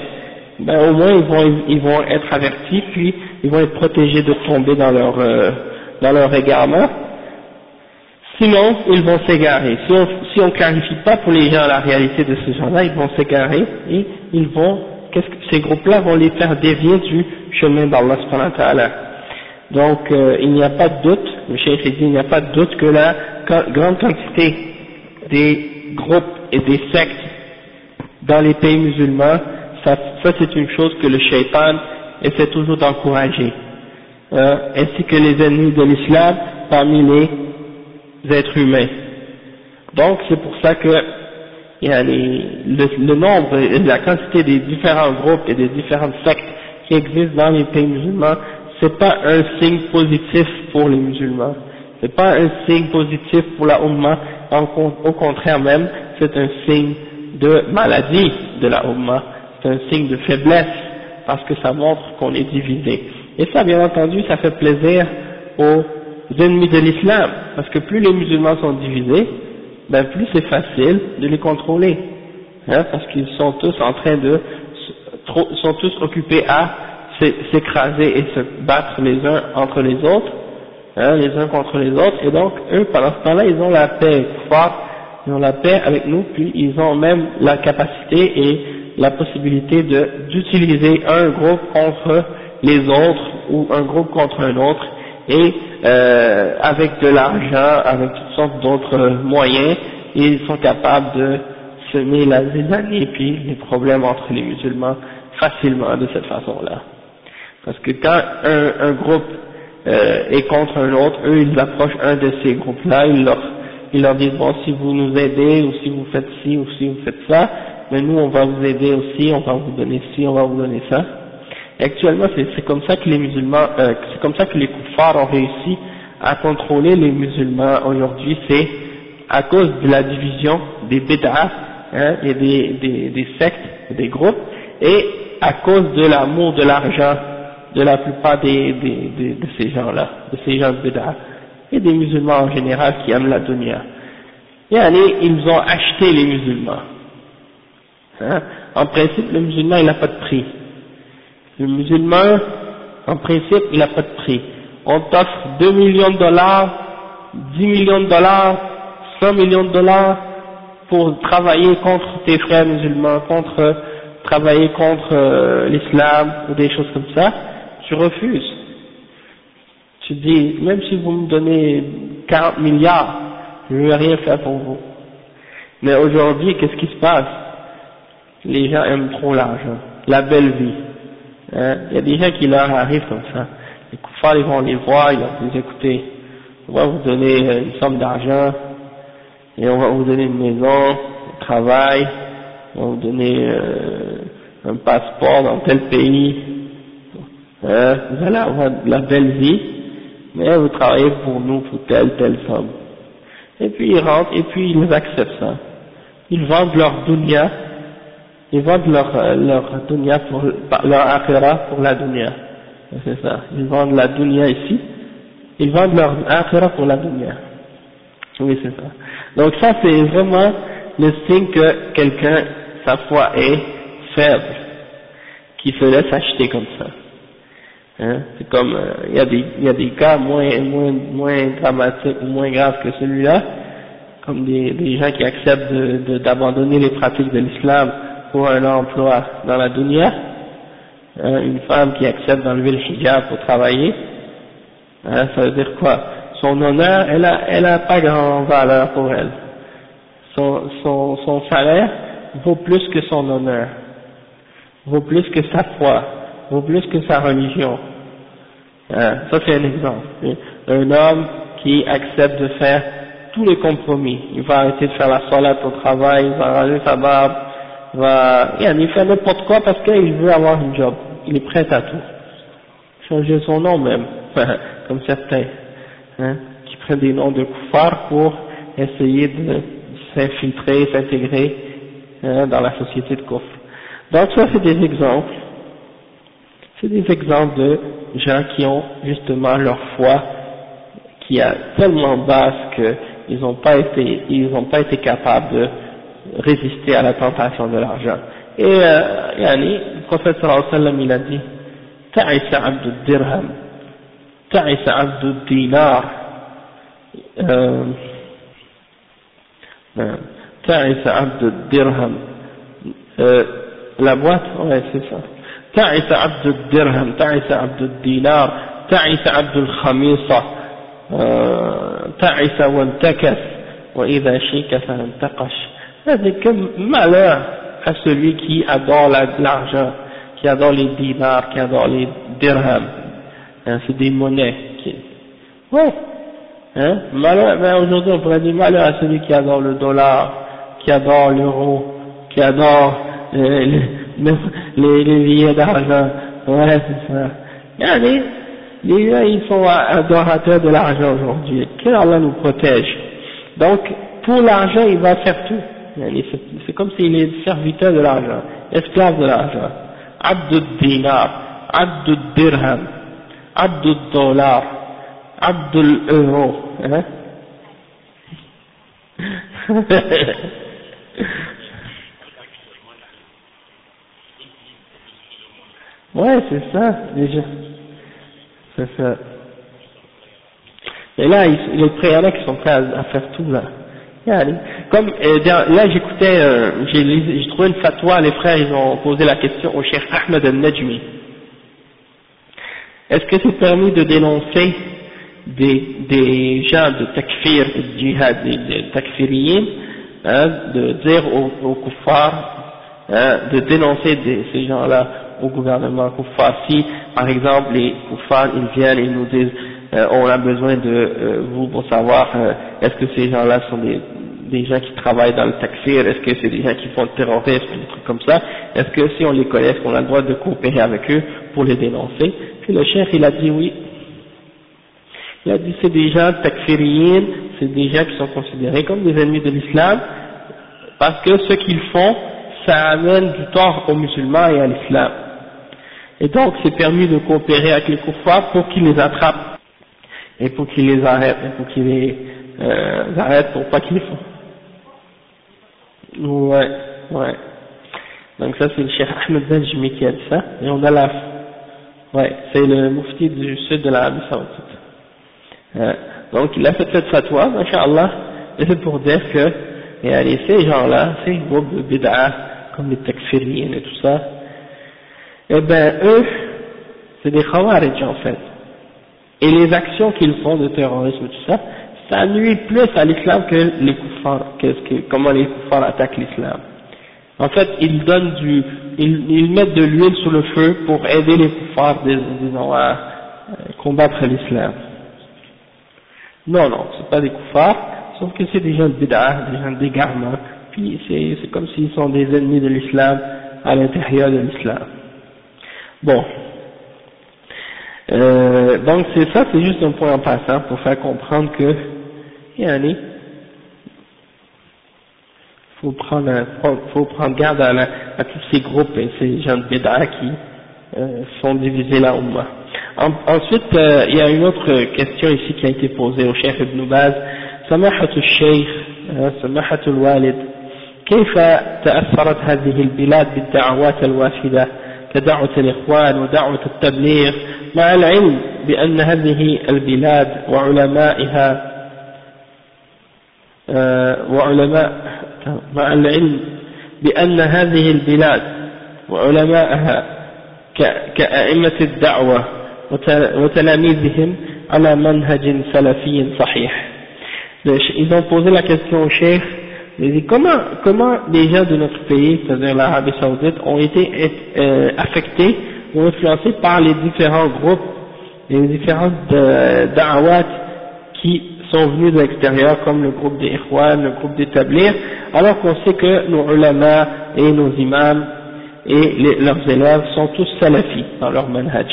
A: ben au moins ils vont, ils vont être avertis, puis ils vont être protégés de tomber dans leur, euh, dans leur égarement. Sinon, ils vont s'égarer. Si on on clarifie pas pour les gens la réalité de ces gens-là, ils vont s'égarer et ils vont, ces groupes-là vont les faire dévier du chemin d'Allah Donc, euh, il n'y a pas de doute, le chef dit, il n'y a pas de doute que la grande quantité des groupes et des sectes dans les pays musulmans, ça, ça c'est une chose que le shaitan essaie toujours d'encourager, hein, ainsi que les ennemis de l'islam parmi les êtres humains. Donc c'est pour ça que il y a le, le, nombre et la quantité des différents groupes et des différentes sectes qui existent dans les pays musulmans, c'est pas un signe positif pour les musulmans. C'est pas un signe positif pour la Ummah, au contraire même, c'est un signe de maladie de la Ummah, c'est un signe de faiblesse, parce que ça montre qu'on est divisé. Et ça, bien entendu, ça fait plaisir aux ennemis de l'islam, parce que plus les musulmans sont divisés, ben plus c'est facile de les contrôler, hein, parce qu'ils sont tous en train de, sont tous occupés à s'écraser et se battre les uns entre les autres, hein, les uns contre les autres, et donc eux, pendant ce temps-là, ils ont la paix, ils ont la paix avec nous, puis ils ont même la capacité et la possibilité d'utiliser un groupe contre les autres ou un groupe contre un autre, et euh, avec de l'argent, avec toutes sortes d'autres moyens, ils sont capables de semer la zizanie et puis les problèmes entre les musulmans facilement de cette façon-là. Parce que quand un, un groupe euh, et contre un autre, eux ils approchent un de ces groupes-là, ils leur, ils leur disent bon si vous nous aidez ou si vous faites ci ou si vous faites ça, mais nous on va vous aider aussi, on va vous donner ci, on va vous donner ça. Actuellement c'est comme ça que les musulmans, euh, c'est comme ça que les kuffars ont réussi à contrôler les musulmans aujourd'hui, c'est à cause de la division des bid'ah hein, et des, des, des sectes, des groupes, et à cause de l'amour de l'argent de la plupart des, des, de ces gens-là, de ces gens de Bida, et des musulmans en général qui aiment la dunya. Et allez, ils ont acheté les musulmans. Hein? En principe, le musulman, il n'a pas de prix. Le musulman, en principe, il n'a pas de prix. On t'offre 2 millions de dollars, 10 millions de dollars, 100 millions de dollars pour travailler contre tes frères musulmans, contre travailler contre euh, l'islam ou des choses comme ça tu refuses. Tu dis, même si vous me donnez 40 milliards, je ne vais rien faire pour vous. Mais aujourd'hui, qu'est-ce qui se passe? Les gens aiment trop l'argent, la belle vie. Hein? Il y a des gens qui leur arrivent comme ça. Les ils vont les voir, ils leur disent, écoutez, on va vous donner euh, une somme d'argent, et on va vous donner une maison, un travail, on va vous donner euh, un passeport dans tel pays, euh, vous allez avoir de la belle vie, mais vous travaillez pour nous pour telle, telle somme. Et puis ils rentrent, et puis ils acceptent ça. Ils vendent leur dunya, ils vendent leur, leur dunya pour, leur akhira pour la dunya. C'est ça. Ils vendent la dunya ici, ils vendent leur akhira pour la dunya. Oui, c'est ça. Donc ça, c'est vraiment le signe que quelqu'un, sa foi est faible, qui se laisse acheter comme ça. Hein, c'est comme, euh, il y, a des, y a des cas moins, moins, moins dramatiques, moins graves que celui-là, comme des, des gens qui acceptent d'abandonner de, les pratiques de l'islam pour un emploi dans la dunya, hein, une femme qui accepte d'enlever le hijab pour travailler, hein, ça veut dire quoi? Son honneur, elle a, elle a pas grand valeur pour elle. Son, son, son salaire vaut plus que son honneur, vaut plus que sa foi, vaut plus que sa religion. Euh, ça c'est un exemple. Un homme qui accepte de faire tous les compromis. Il va arrêter de faire la salat au travail, il va raser sa barbe, va, il fait n'importe quoi parce qu'il veut avoir un job. Il est prêt à tout. Changer son nom même, <laughs> comme certains, hein, qui prennent des noms de koufars pour essayer de s'infiltrer, s'intégrer hein, dans la société de kouf. Donc ça c'est des exemples c'est des exemples de gens qui ont justement leur foi qui est tellement basse ils n'ont pas été, ils n'ont pas été capables de résister à la tentation de l'argent. Et, euh, yani, le prophète sallallahu alayhi wa sallam, il a dit, تعس عبد الدرهم تعس عبد الدينار تعس عبد الدرهم la boîte ouais c'est ça. تعس عبد الدرهم تعس عبد الدينار تعس عبد الخميصة تعس وانتكس وإذا شيك فانتقش c'est comme malheur à celui qui adore l'argent, qui adore les dinars, qui adore les dirhams. Hein, c'est des monnaies. Qui... Hein, malheur, ben aujourd'hui on pourrait dire malheur à celui qui adore le dollar, qui adore l'euro, qui adore euh, les, les, billets d'argent. Ouais, c'est ça. Regardez, les gens ils sont adorateurs de l'argent aujourd'hui. Que Allah nous protège. Donc, pour l'argent, il va faire tout. C'est comme s'il est serviteur de l'argent, esclave de l'argent. Abdul dinar, Abdul dirham, Abdul dollar, Abdul euro. Hein? <laughs> Ouais, c'est ça, déjà. C'est ça. Et là, les qui sont prêts à faire tout là. Comme euh, là j'écoutais, euh, j'ai trouvé une fatwa, les frères ils ont posé la question au cher Ahmed al-Najmi. Est-ce que c'est permis de dénoncer des, des gens de takfir de djihad, des, des hein, de dire aux, aux hein, de dénoncer ces gens-là au gouvernement kuffar Si par exemple les kuffars ils viennent et nous disent euh, on a besoin de euh, vous pour savoir euh, est-ce que ces gens-là sont des, des gens qui travaillent dans le taxir, est-ce que c'est des gens qui font le terrorisme, des trucs comme ça, est-ce que si on les connaît, est-ce qu'on a le droit de coopérer avec eux pour les dénoncer? Puis le chef il a dit oui. Il a dit c'est des gens takfiriens, c'est des gens qui sont considérés comme des ennemis de l'islam, parce que ce qu'ils font, ça amène du tort aux musulmans et à l'islam. Et donc c'est permis de coopérer avec les kuffars pour qu'ils les attrapent et pour qu'ils les arrêtent, et pour qu'ils les euh, arrêtent pour pas qu'ils font. Ouais, ouais. Donc ça c'est le Cheikh Ahmed Benjimi qui a dit ça, et on a la, ouais, c'est le mufti du sud de l'Arabie Saoudite. Euh, donc il a fait cette fatwa, Inch'Allah, et c'est pour dire que, et allez, ces gens-là, ces groupes de bid'a, comme les takfiriens et tout ça, eh ben eux, c'est des khawarij en fait. Et les actions qu'ils font de terrorisme tout ça, ça nuit plus à l'islam que les koufars, que, comment les koufars attaquent l'islam. En fait, ils donnent du, ils, ils mettent de l'huile sur le feu pour aider les koufars, disons, à combattre l'islam. Non, non, c'est pas des koufars, sauf que c'est des gens de bid'ah, des gens d'égarement, puis c'est comme s'ils sont des ennemis de l'islam à l'intérieur de l'islam. Bon, euh, donc c'est ça, c'est juste un point en passant pour faire comprendre que, il faut prendre, faut prendre garde à, à, tous ces groupes et ces gens de Béda qui euh, sont divisés là Oumma. En, ensuite, euh, il y a une autre question ici qui a été posée au chef Ibn Baz. سماحة الشيخ سماحة الوالد كيف تأثرت هذه البلاد بالدعوات الوافدة كدعوة الإخوان ودعوة التبليغ مع العلم بأن هذه البلاد وعلمائها آه، وعلماء مع العلم بأن هذه البلاد وعلمائها كأئمة الدعوة وتلاميذهم على منهج سلفي صحيح Ils ont posé la question au chef, ils disent comment, comment les gens de notre pays, c'est-à-dire l'Arabie Saoudite, ont été euh, affectés influencés par les différents groupes, les différentes euh, da'awat qui sont venus de l'extérieur, comme le groupe des Ikhwan, le groupe d'Établir, alors qu'on sait que nos ulama et nos imams et leurs élèves sont tous salafis dans leur manhaj,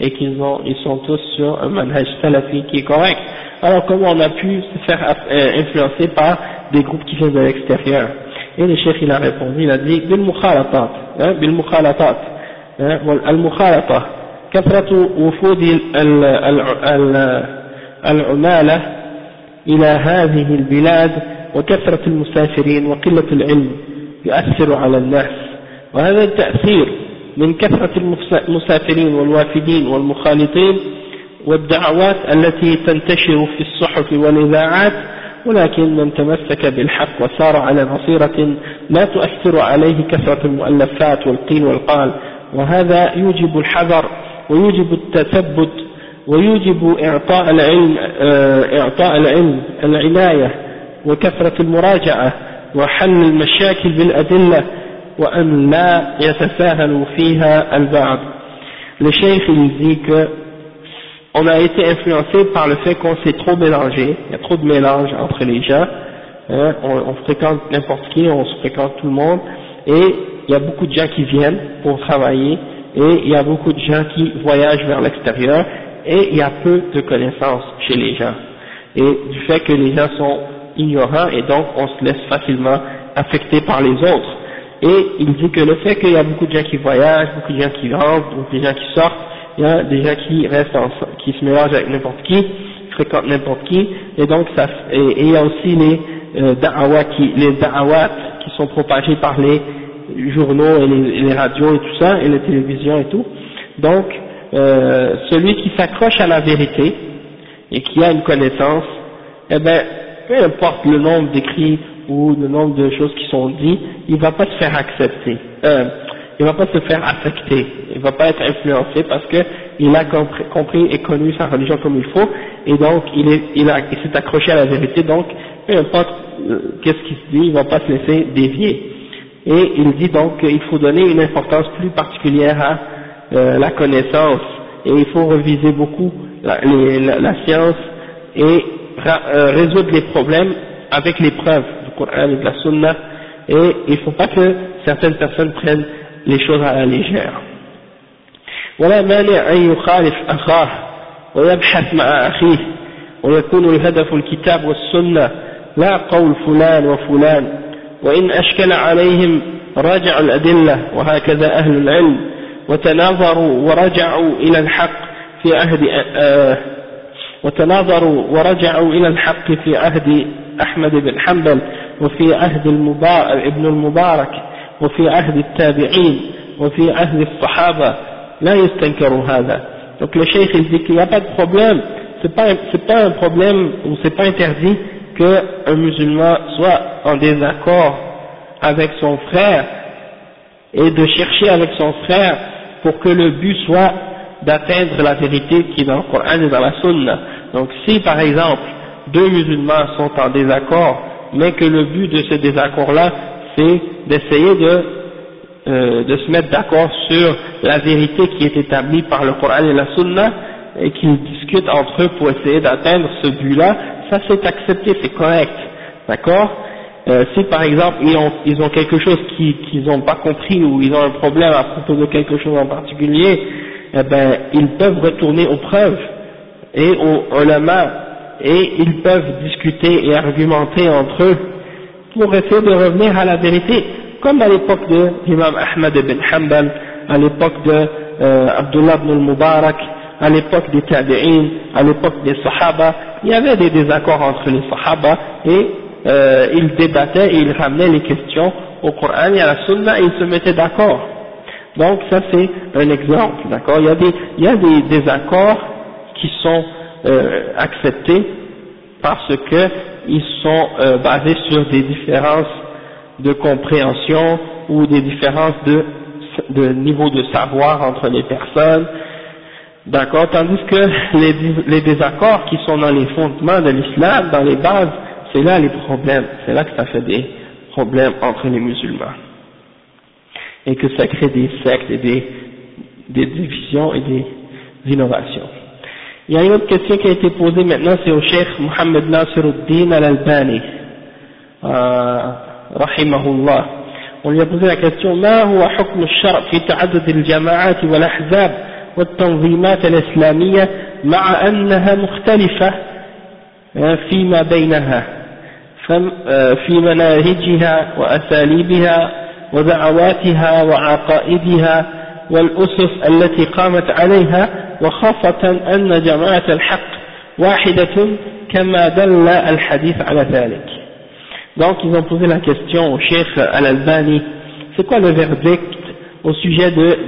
A: et qu'ils ont, ils sont tous sur un manhaj salafi qui est correct. Alors comment on a pu se faire euh, influencer par des groupes qui viennent de l'extérieur? Et le chef il a répondu, il a dit, bil mukhalatat, hein, bil mukhalatat, المخالطة كثرة وفود العمالة إلى هذه البلاد وكثرة المسافرين وقلة العلم يؤثر على الناس. وهذا التأثير من كثرة المسافرين والوافدين والمخالطين والدعوات التي تنتشر في الصحف والإذاعات ولكن من تمسك بالحق وسار على بصيرة لا تؤثر عليه كثرة المؤلفات والقيل والقال. وهذا يوجب الحذر ويوجب التثبت ويوجب إعطاء العلم آه، إعطاء العلم العناية وكثرة المراجعة وحل المشاكل بالأدلة وأن لا يتساهل فيها البعض Le cheikh on a été influencé par le fait qu'on s'est trop mélangé, il y a trop de mélange entre les gens, hein, on, on, fréquente n'importe qui, on se fréquente tout le monde, et il y a beaucoup de gens qui viennent pour travailler, et il y a beaucoup de gens qui voyagent vers l'extérieur, et il y a peu de connaissances chez les gens. Et du fait que les gens sont ignorants, et donc on se laisse facilement affecter par les autres. Et il dit que le fait qu'il y a beaucoup de gens qui voyagent, beaucoup de gens qui rentrent, beaucoup de gens qui sortent, il y a des gens qui restent ensemble, qui se mélangent avec n'importe qui, fréquentent n'importe qui, et donc ça, et, il y a aussi les euh, da'awat qui, les da'awat qui sont propagés par les journaux et les, radios et tout ça, et les télévisions et tout. Donc, euh, celui qui s'accroche à la vérité et qui a une connaissance, eh ben, peu importe le nombre d'écrits ou le nombre de choses qui sont dites, il va pas se faire accepter. Euh, il va pas se faire affecter, il va pas être influencé parce que il a compris, et connu sa religion comme il faut, et donc il est, il il s'est accroché à la vérité, donc peu importe euh, qu'est-ce qu'il se dit, il va pas se laisser dévier. Et il dit donc qu'il faut donner une importance plus particulière à euh, la connaissance, et il faut reviser beaucoup la, la, science et euh, résoudre les problèmes avec les preuves du Coran et de la Sunna, et il ne faut pas que certaines personnes prennent les choses à la légère. ولا مانع أن يخالف أخاه ويبحث مع أخيه ويكون الهدف الكتاب والسنة لا قول فلان وفلان وإن أشكل عليهم راجعوا الأدلة وهكذا أهل العلم وتناظروا ورجعوا إلى الحق في عهد آه وتناظروا ورجعوا إلى الحق في عهد أحمد بن حنبل وفي عهد ابن المبارك وفي عهد التابعين وفي عهد الصحابة. لا يستنكر هذا. Donc le cheikh il dit qu'il n'y a pas de problème ou c'est pas interdit qu'un musulman soit en désaccord avec son frère et de chercher avec son frère pour que le but soit d'atteindre la vérité qui est dans le Coran et dans la Sunna. Donc si par exemple deux musulmans sont en désaccord, mais que le but de ce désaccord-là c'est d'essayer de, euh, de se mettre d'accord sur la vérité qui est établie par le Coran et la Sunna et qu'ils discutent entre eux pour essayer d'atteindre ce but-là, ça c'est accepté, c'est correct, d'accord? Euh, Si par exemple ils ont, quelque chose qu'ils n'ont pas compris ou ils ont un problème à propos de quelque chose en particulier, eh ben ils peuvent retourner aux preuves et aux ulama et ils peuvent discuter et argumenter entre eux pour essayer de revenir à la vérité, comme à l'époque de l'imam Ahmad ibn Hanbal, à l'époque de euh, Abdullah ibn al-Mubarak, à l'époque des Tabi'in, à l'époque des Sahaba, il y avait des désaccords entre les Sahaba et euh, ils débattaient et ils ramenaient les questions au Coran et à la Sunna et ils se mettaient d'accord. Donc ça c'est un exemple, d'accord? Il, y a des, désaccords qui sont euh, acceptés parce que ils sont euh, basés sur des différences de compréhension ou des différences de niveau de savoir entre les personnes, d'accord, tandis que les, les, désaccords qui sont dans les fondements de l'islam, dans les bases, c'est là les problèmes, c'est là que ça fait des problèmes entre les musulmans, et que ça crée des sectes et des, des divisions et des innovations. Il y a une autre question qui a été posée maintenant, c'est au Cheikh Mohamed Nasiruddin al-Albani, euh, rahimahullah. On lui a posé la question, ما هو حكم الشرع في تعدد الجماعات والأحزاب والتنظيمات الإسلامية مع أنها مختلفة فيما بينها في مناهجها وأساليبها ودعواتها وعقائدها والأسس التي قامت عليها وخاصة أن جماعة الحق واحدة كما دل الحديث على ذلك. Donc ils ont posé la question au chef Al-Albani c'est quoi le verdict au sujet de,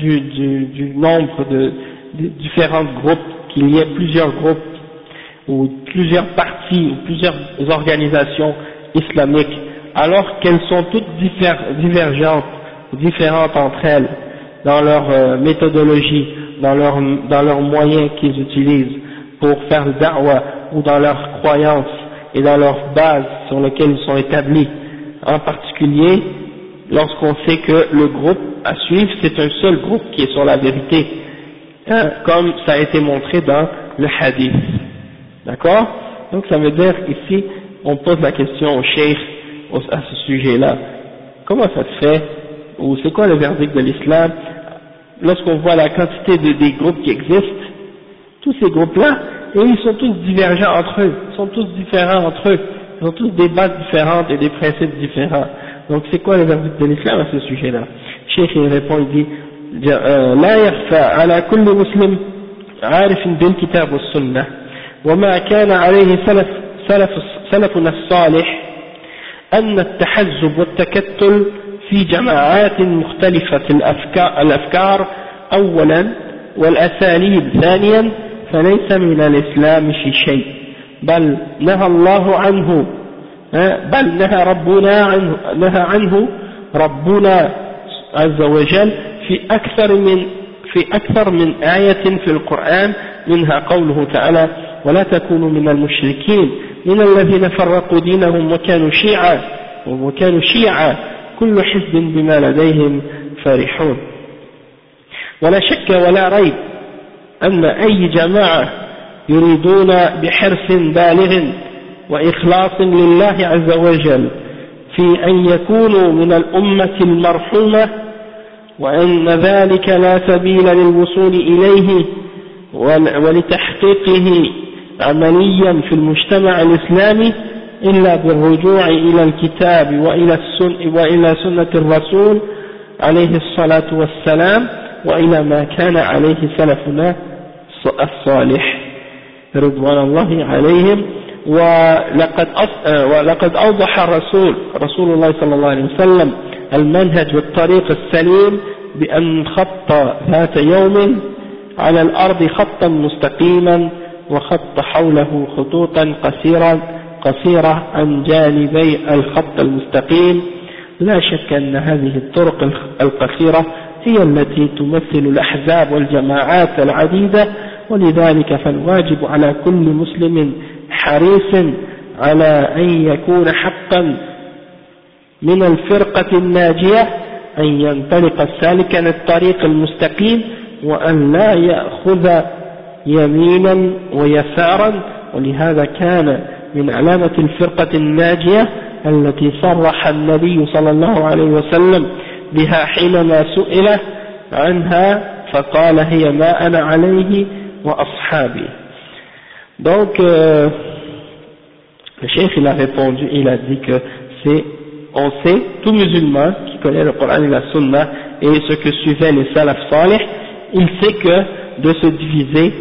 A: du, nombre de, différents groupes qu'il y ait plusieurs groupes ou plusieurs partis ou plusieurs organisations islamiques alors qu'elles sont toutes divergentes différentes entre elles dans leur euh, méthodologie, dans leurs dans leurs moyens qu'ils utilisent pour faire le da'wah ou dans leurs croyances et dans leurs bases sur lesquelles ils sont établis. En particulier, lorsqu'on sait que le groupe à suivre, c'est un seul groupe qui est sur la vérité, hein, comme ça a été montré dans le hadith. D'accord? Donc ça veut dire ici, on pose la question au cheikh à ce sujet-là. Comment ça se fait? Ou c'est quoi le verdict de l'islam, lorsqu'on voit la quantité de, des groupes qui existent, tous ces groupes-là, ils sont tous divergents entre eux, ils sont tous différents entre eux, ils ont tous des bases différentes et des principes différents. Donc c'est quoi le verdict de l'islam à ce sujet-là? Cheikh il répond, il dit, لا يخفى على كل مسلم عارف بالكتاب والسنة وما كان عليه سلف سلف سلفنا الصالح أن التحزب والتكتل في جماعات مختلفة الأفكار, الأفكار أولا والأساليب ثانيا فليس من الإسلام شيء بل نهى الله عنه بل نهى ربنا عنه نهى عنه ربنا عز وجل في أكثر من في أكثر من آية في القرآن منها قوله تعالى ولا تكونوا من المشركين من الذين فرقوا دينهم وكانوا شيعا وكانوا شيعا كل حزب بما لديهم فرحون. ولا شك ولا ريب أن أي جماعة يريدون بحرص بالغ وإخلاص لله عز وجل في أن يكونوا من الأمة المرحومة وأن ذلك لا سبيل للوصول إليه ولتحقيقه عمليا في المجتمع الإسلامي إلا بالرجوع إلى الكتاب وإلى, السن وإلى سنة الرسول عليه الصلاة والسلام وإلى ما كان عليه سلفنا الصالح. رضوان الله عليهم. ولقد ولقد أوضح الرسول رسول الله صلى الله عليه وسلم المنهج والطريق السليم بأن خط ذات يوم على الأرض خطا مستقيما وخط حوله خطوطا قصيرا قصيرة عن جانبي الخط المستقيم. لا شك أن هذه الطرق القصيرة هي التي تمثل الأحزاب والجماعات العديدة ولذلك فالواجب على كل مسلم حريص على أن يكون حقا من الفرقة الناجية أن ينطلق سالكا الطريق المستقيم وأن لا يأخذ يمينا ويسارا. ولهذا كان من علامة الفرقة الناجية التي صرح النبي صلى الله عليه وسلم بها حينما سئل عنها فقال هي ما أنا عليه وأصحابي. Donc euh, le cheikh il a répondu il a dit que c'est on sait tout musulman qui connaît le Coran et la Sunna et ce que suivaient les salaf salih il sait que de se diviser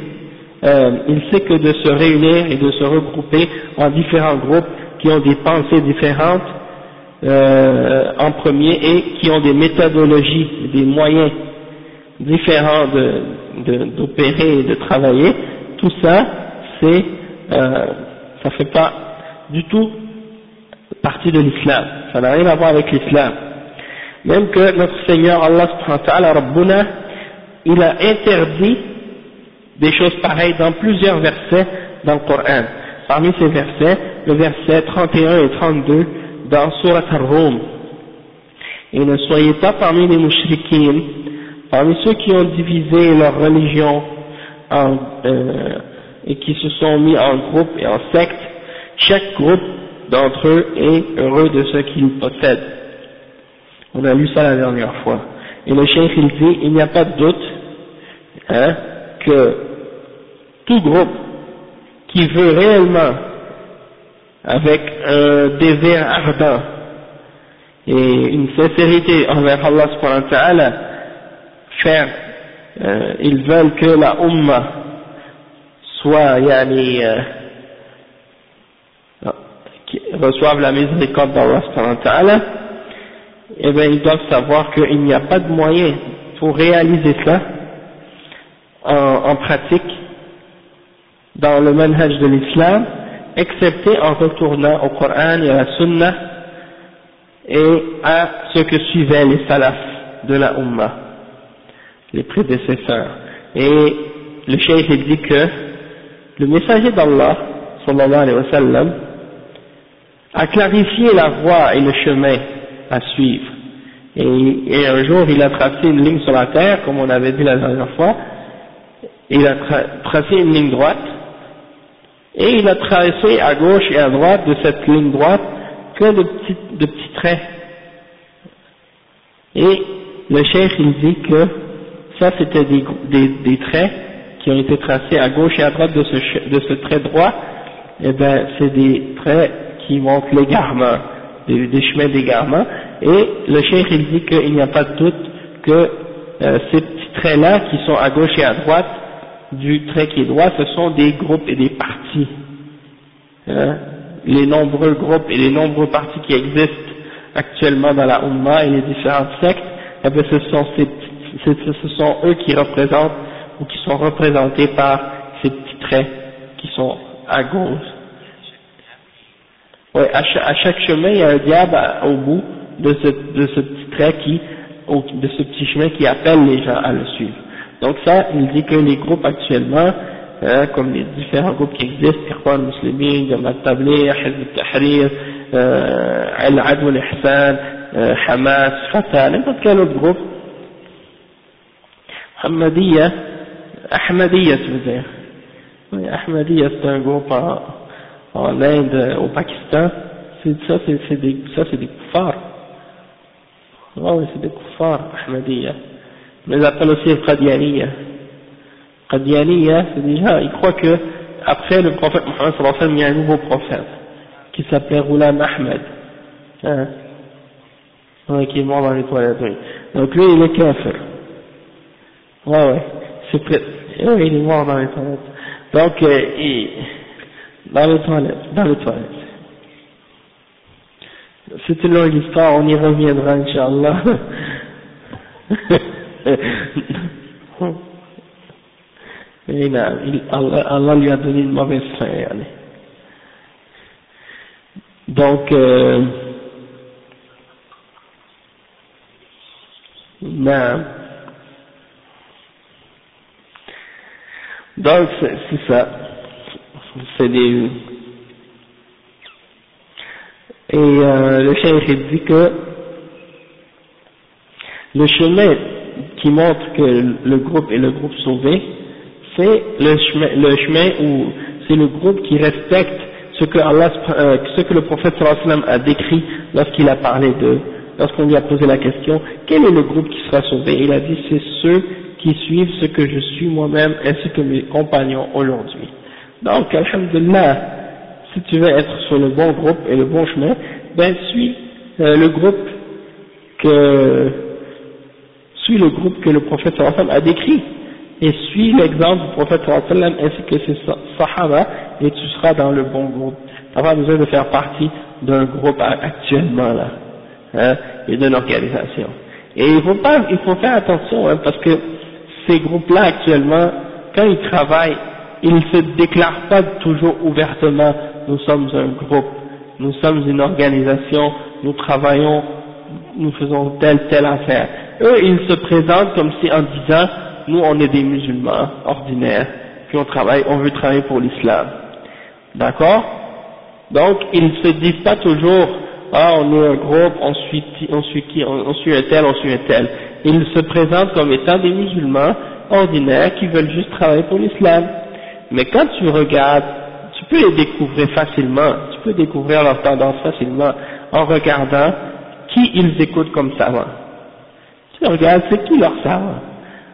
A: euh, il sait que de se réunir et de se regrouper en différents groupes qui ont des pensées différentes euh, en premier et qui ont des méthodologies, des moyens différents d'opérer de, et de travailler, tout ça, c'est, euh, ça fait pas du tout partie de l'islam. Ça n'a rien à voir avec l'islam. Même que notre Seigneur Allah subhanahu wa il a interdit des choses pareilles dans plusieurs versets dans le Coran. Parmi ces versets, le verset 31 et 32 dans Surat Ar-Rum. Et ne soyez pas parmi les mouchriquins, parmi ceux qui ont divisé leur religion en, euh, et qui se sont mis en groupe et en secte. Chaque groupe d'entre eux est heureux de ce qu'il possède. On a lu ça la dernière fois. Et le chef il dit, il n'y a pas de doute hein, que tout groupe qui veut réellement, avec un désir ardent et une sincérité envers Allah subhanahu wa ta'ala, faire, euh, ils veulent que la Ummah soit yani, euh, qui reçoivent la miséricorde d'Allah, eh bien ils doivent savoir qu'il n'y a pas de moyen pour réaliser cela en, en pratique dans le manhaj de l'islam, excepté en retournant au Coran et à la Sunna et à ce que suivaient les salafs de la Ummah, les prédécesseurs. Et le cheikh dit que le messager d'Allah, sallallahu alayhi wa sallam, a clarifié la voie et le chemin à suivre. Et, un jour, il a tracé une ligne sur la terre, comme on avait dit la dernière fois, il a tracé une ligne droite, et il a tracé à gauche et à droite de cette ligne droite que de petits, traits. Et le chef il dit que ça c'était des, des, traits qui ont été tracés à gauche et à droite de ce, de ce trait droit, eh ben c'est des traits qui montrent l'égarement, des, des chemins d'égarement, et le chef il dit qu'il n'y a pas de doute que euh, ces petits traits-là qui sont à gauche et à droite du trait qui est droit, ce sont des groupes et des partis. Hein? Les nombreux groupes et les nombreux partis qui existent actuellement dans la Ummah et les différentes sectes, eh bien, ce, sont ce sont eux qui représentent ou qui sont représentés par ces petits traits qui sont à gauche. Oui, à, chaque, chemin, il y a un diable au bout de ce, de ce petit trait qui, de ce petit chemin qui appelle les gens à le suivre. Donc ça, il dit que les groupes actuellement, hein, comme les différents groupes qui existent, Ikhwan Muslimin, Jamaat Tabligh, Hizb al-Tahrir, euh, Al-Adw al-Ihsan, euh, Hamas, Fatah, n'importe quel autre groupe, Ahmadiyya, Ahmadiyya, tu veux dire? Oui, Ahmadiyya, c'est un groupe en, en Inde, au Pakistan. Ça, c'est des, ça, c'est des kuffars. Oh, oui, c'est des kuffars, Ahmadiyya les appelle aussi Qadianiya. Qadianiya, c'est déjà, il croit que après le prophète Mohammed sallallahu alayhi wa sallam, il y a un nouveau prophète qui s'appelait Ghulam Ahmed. Hein? Ouais, qui est mort dans les toilettes, oui. Donc lui, il est kafir. Ouais, ouais. C'est Oui, il est mort dans les toilettes. Donc, euh, dans les toilettes, dans les toilettes. C'est une longue histoire, on y reviendra, Inch'Allah. <laughs> Allah, lui a donné une mauvaise fin. Allez. Donc, euh, non. Donc, c'est ça. C'est des... Et euh, le chef dit que le chemin qui montre que le groupe est le groupe sauvé, c'est le chemin, le chemin où c'est le groupe qui respecte ce que Allah, euh, ce que le prophète a décrit lorsqu'il a parlé de, lorsqu'on lui a posé la question, quel est le groupe qui sera sauvé? Il a dit c'est ceux qui suivent ce que je suis moi-même ainsi que mes compagnons aujourd'hui. Donc, alhamdulillah, si tu veux être sur le bon groupe et le bon chemin, ben suis euh, le groupe que suis le groupe que le prophète sallam a décrit et suis l'exemple du prophète sallam ainsi que ses sahaba et tu seras dans le bon groupe. Tu pas besoin de faire partie d'un groupe actuellement là hein, et d'une organisation. Et il faut pas, il faut faire attention hein, parce que ces groupes-là actuellement, quand ils travaillent, ils ne se déclarent pas toujours ouvertement nous sommes un groupe, nous sommes une organisation, nous travaillons, nous faisons telle telle affaire eux ils se présentent comme si en disant nous on est des musulmans ordinaires, puis on travaille, on veut travailler pour l'islam. D'accord? Donc ils ne se disent pas toujours ah on est un groupe, on suit, on suit qui, on, suit un tel, on suit un tel. Ils se présentent comme étant des musulmans ordinaires qui veulent juste travailler pour l'islam. Mais quand tu regardes, tu peux les découvrir facilement, tu peux découvrir leur tendance facilement en regardant qui ils écoutent comme savants. Tu regardes, c'est qui leur savant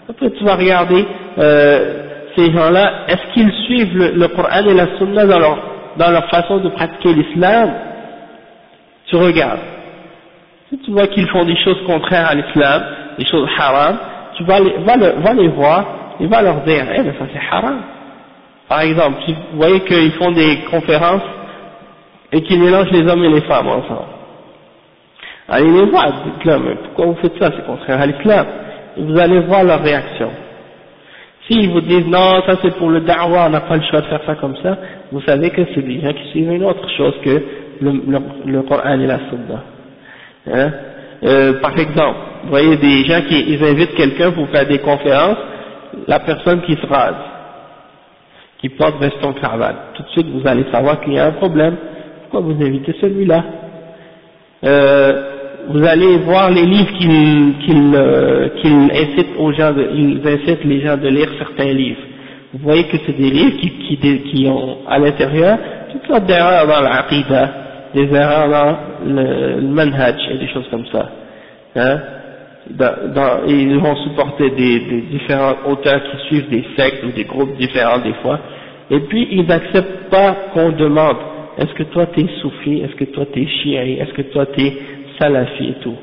A: Après, tu vas regarder euh, ces gens-là, est-ce qu'ils suivent le, Coran et la Sunna dans leur, dans leur façon de pratiquer l'islam? Tu regardes. Si tu vois qu'ils font des choses contraires à l'islam, des choses haram, tu vas les, les voir et va leur dire, eh ça c'est haram. Par exemple, vous voyez qu'ils font des conférences et qu'ils mélangent les hommes et les femmes ensemble. Allez les voir, dites-leur, mais pourquoi vous faites ça, c'est contraire à l'islam. Vous allez voir leur réaction. S'ils vous disent non, ça c'est pour le da'wah, on n'a pas le choix de faire ça comme ça, vous savez que c'est des gens qui suivent une autre chose que le, le, le Coran et la Sunna. Hein? Euh, par exemple, vous voyez des gens qui ils invitent quelqu'un pour faire des conférences, la personne qui se rase, qui porte veston cravate, tout de suite vous allez savoir qu'il y a un problème. Pourquoi vous invitez celui-là? Euh, vous allez voir les livres qu'ils euh, incitent aux gens, de, incitent les gens de lire certains livres. Vous voyez que c'est des livres qui, qui, qui, ont à l'intérieur toutes sortes d'erreurs dans l'aqidah, des erreurs dans le, le, manhaj et des choses comme ça. Hein ils vont supporter des, différents auteurs qui suivent des sectes ou des groupes différents des fois, et puis ils n'acceptent pas qu'on demande est-ce que toi t'es soufi, est-ce que toi t'es chiite, est-ce que toi t'es salafi et tout?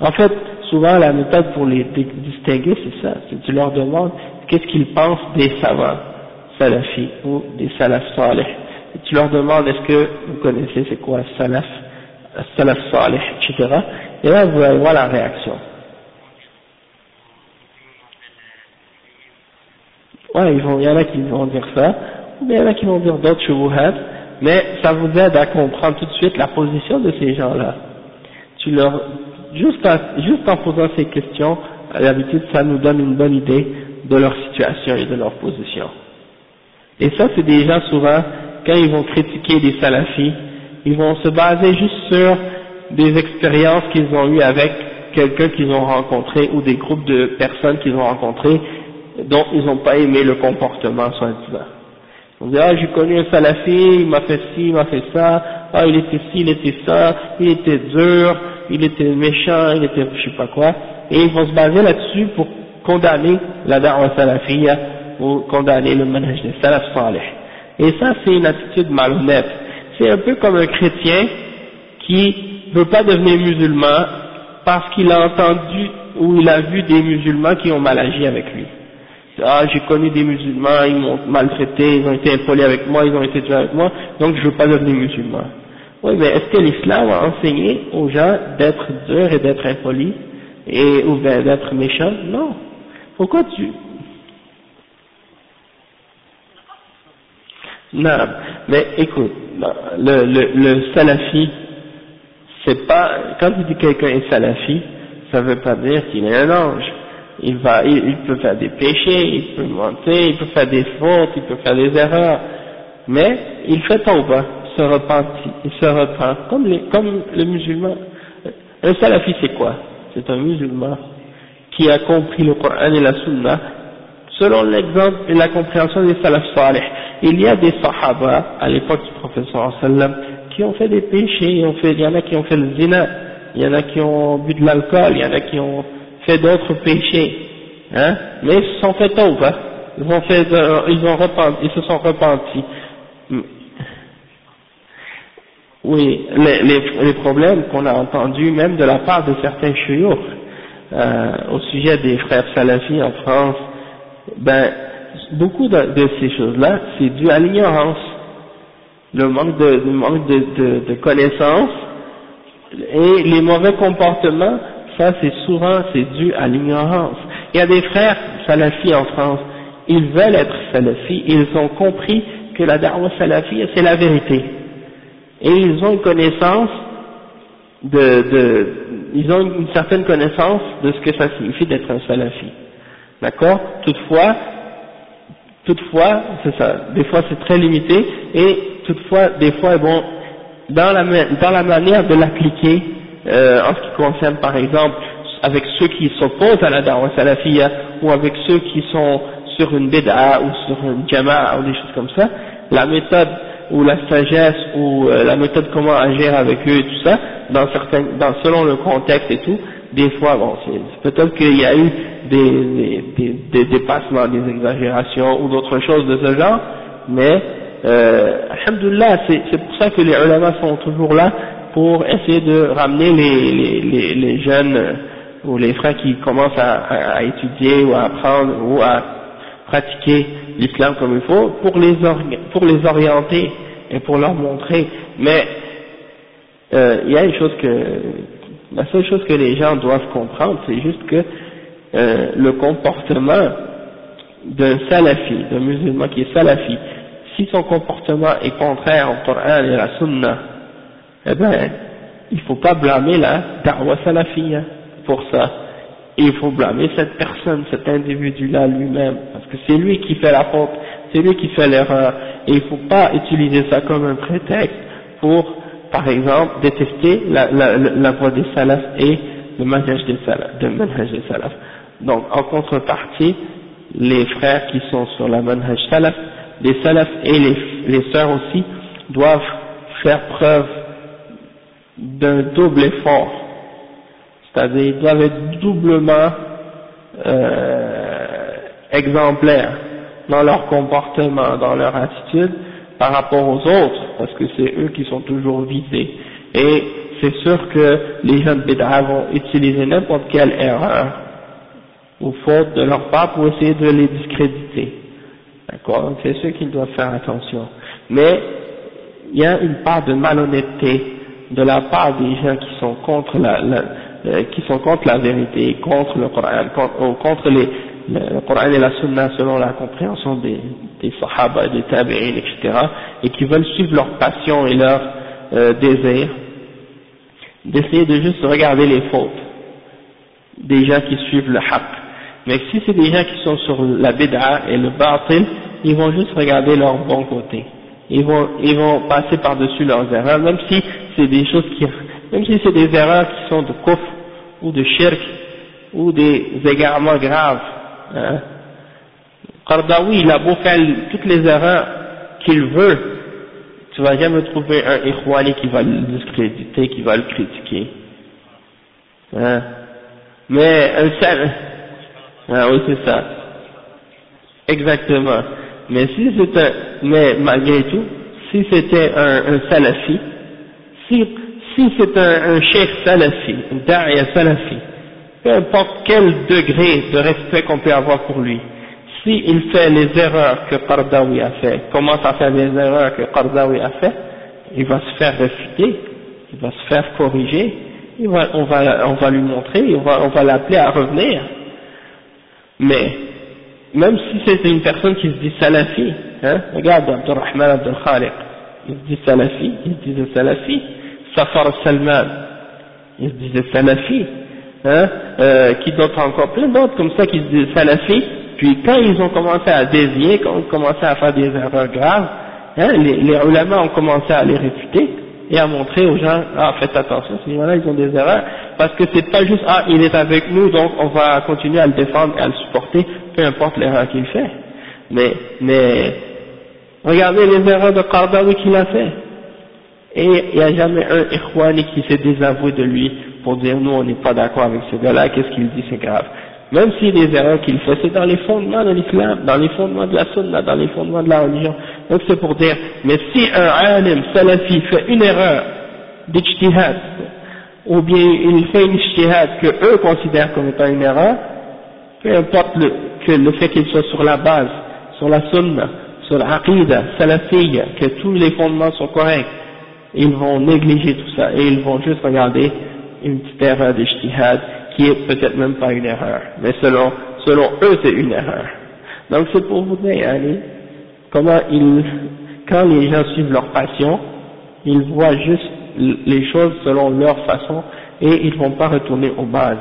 A: En fait, souvent la méthode pour les distinguer, c'est ça, c'est tu leur demandes qu'est-ce qu'ils pensent des savants salafis ou des salaf salih? Tu leur demandes est-ce que vous connaissez c'est quoi salaf, salaf salih, etc. Et là vous allez voir la réaction. Ouais, il y en a qui vont dire ça, ou bien il y en a qui vont dire d'autres shubuhat, mais ça vous aide à comprendre tout de suite la position de ces gens-là tu leur, juste, juste en posant ces questions, à l'habitude, ça nous donne une bonne idée de leur situation et de leur position. Et ça, c'est des gens souvent, quand ils vont critiquer des salafis, ils vont se baser juste sur des expériences qu'ils ont eues avec quelqu'un qu'ils ont rencontré ou des groupes de personnes qu'ils ont rencontrés dont ils n'ont pas aimé le comportement soi-disant. On dit, ah, j'ai connu un salafi, il m'a fait ci, il m'a fait ça, ah, il était ci, il était ça, il était dur, il était méchant, il était je sais pas quoi, et ils vont se baser là-dessus pour condamner la da'wa salafiyya ou condamner le manhaj des salaf salih. Et ça, c'est une attitude malhonnête. C'est un peu comme un chrétien qui ne veut pas devenir musulman parce qu'il a entendu ou il a vu des musulmans qui ont mal agi avec lui. Ah, j'ai connu des musulmans, ils m'ont maltraité, ils ont été impolis avec moi, ils ont été durs avec moi, donc je ne veux pas devenir musulman. Oui, mais est-ce que l'islam a enseigné aux gens d'être durs et d'être impolis et ou d'être méchants? Non. Pourquoi tu Non, mais écoute, le, le, le salafi, c'est pas quand tu dis quelqu'un est salafi, ça veut pas dire qu'il est un ange. Il va, il, peut faire des péchés, il peut mentir, il peut faire des fautes, il peut faire des erreurs, mais il fait tauba se repentit, il se repent, comme, les, comme le musulman. Un salafi c'est quoi? C'est un musulman qui a compris le Coran et la Sunna selon l'exemple et la compréhension des salaf salih. Il y a des sahaba à l'époque du professeur sallam qui ont fait des péchés, il y en a qui ont fait le zina, il y en a qui ont bu de l'alcool, il y en a qui ont fait d'autres péchés, hein, mais ils se sont fait tauba, ils ont fait, ils ont repenti, ils se sont repentis. Oui, les, les, les problèmes qu'on a entendus même de la part de certains chouyours euh, au sujet des frères salafis en France, ben beaucoup de, ces choses-là, c'est dû à l'ignorance, le manque de, le manque de, de, de connaissances et les mauvais comportements, ça c'est souvent c'est dû à l'ignorance. Il y a des frères salafis en France, ils veulent être salafis, ils ont compris que la da'wah salafie c'est la vérité et ils ont une connaissance de, de, ils ont une certaine connaissance de ce que ça signifie d'être un salafi. D'accord? Toutefois, toutefois, c'est ça, des fois c'est très limité, et toutefois, des fois, bon, dans la, dans la manière de l'appliquer, euh, en ce qui concerne par exemple, avec ceux qui s'opposent à la da'wah salafiyya, ou avec ceux qui sont sur une bid'a, ou sur une jama'a, ou des choses comme ça, la méthode ou la sagesse ou euh, la méthode comment agir avec eux et tout ça, dans certains, dans, selon le contexte et tout, des fois, bon, peut-être qu'il y a eu des, des, des, dépassements, des exagérations ou d'autres choses de ce genre, mais euh, alhamdoulilah, c'est pour ça que les ulama sont toujours là pour essayer de ramener les, les, les, jeunes euh, ou les frères qui commencent à, à, étudier ou à apprendre ou à pratiquer l'islam comme il faut, pour les, pour les orienter et pour leur montrer. Mais euh, il y a une chose que, la seule chose que les gens doivent comprendre, c'est juste que euh, le comportement d'un salafi, d'un musulman qui est salafi, si son comportement est contraire au Coran et à la Sunna, eh ben, il faut pas blâmer la da'wa salafiyya pour ça. il faut blâmer cette personne, cet individu-là lui-même, parce que c'est lui qui fait la faute, c'est lui qui fait l'erreur, et il faut pas utiliser ça comme un prétexte pour, par exemple, détester la, la, la voie des salafs et le manhaj des salafs, de manhaj des. Donc, en contrepartie, les frères qui sont sur la manhaj salaf, les salafs et les, les sœurs aussi, doivent faire preuve d'un double effort, c'est-à-dire ils doivent être doublement euh, exemplaires dans leur comportement, dans leur attitude par rapport aux autres, parce que c'est eux qui sont toujours visés. Et c'est sûr que les jeunes bid'a vont utiliser n'importe quelle erreur ou faute de leur part pour essayer de les discréditer. D'accord? C'est ceux qui doivent faire attention. Mais il y a une part de malhonnêteté de la part des gens qui sont contre la, euh, qui sont contre la vérité, contre le Coran, contre, les, le Coran et la Sunna selon la compréhension des, des Sahaba, des Tabi'in, etc., et qui veulent suivre leur passion et leur euh, désir, d'essayer de juste regarder les fautes des gens qui suivent le haq. Mais si c'est des gens qui sont sur la bid'a et le batil, ils vont juste regarder leur bon côté. Ils vont, ils vont passer par-dessus leurs erreurs, même si c'est des choses qui, même si c'est des erreurs qui sont de kufr ou de shirk ou des égarements graves. Hein. Qardawi, il a beau faire toutes les erreurs qu'il veut, tu vas jamais trouver un ikhwani qui va le discréditer, qui va le critiquer. Hein? Mais un seul, ah oui c'est ça. Exactement. Mais si c'était, mais malgré tout, si c'était un, un salafi, si, c'est un, cheikh salafi, un da'iya salafi, peu importe quel degré de respect qu'on peut avoir pour lui, s'il fait les erreurs que Qardawi a fait, commence à faire les erreurs que Qardawi a fait, il va se faire réfuter, il va se faire corriger, va, on, va, on va lui montrer, on va, on va l'appeler à revenir. Mais, même si c'est une personne qui se dit salafi, hein, regarde Abdurrahman Abdul Khaliq, il se dit salafi, il se disait salafi, Safar Salman, il se disait salafi, hein, euh, qui d'autres encore plein d'autres comme ça qui se disent salafi, puis quand ils ont commencé à dévier, quand ils ont commencé à faire des erreurs graves, hein, les, les ulama ont commencé à les réfuter et à montrer aux gens, ah faites attention, ces gens-là ils ont des erreurs, parce que c'est pas juste, ah il est avec nous donc on va continuer à le défendre et à le supporter, peu importe l'erreur qu'il fait. Mais, mais, regardez les erreurs de Qardawi qu'il a fait. Et il n'y a jamais un Ikhwani qui s'est désavoué de lui pour dire nous on n'est pas d'accord avec ce gars-là, qu'est-ce qu'il dit, c'est grave. Même si les erreurs qu'il fait, c'est dans les fondements de l'islam, dans les fondements de la sunna, dans les fondements de la religion. Donc c'est pour dire, mais si un alim salafi fait une erreur d'ijtihad, ou bien il fait une ijtihad que eux considèrent comme étant une erreur, peu importe le, que le fait qu'il soit sur la base, sur la sunna, sur l'aqidah, salafiyya, que tous les fondements sont corrects, ils vont négliger tout ça et ils vont juste regarder une petite erreur d'ijtihad qui est peut-être même pas une erreur, mais selon, selon eux c'est une erreur. Donc c'est pour vous dire, allez, comment ils, quand les gens suivent leur passion, ils voient juste les choses selon leur façon et ils ne vont pas retourner aux bases.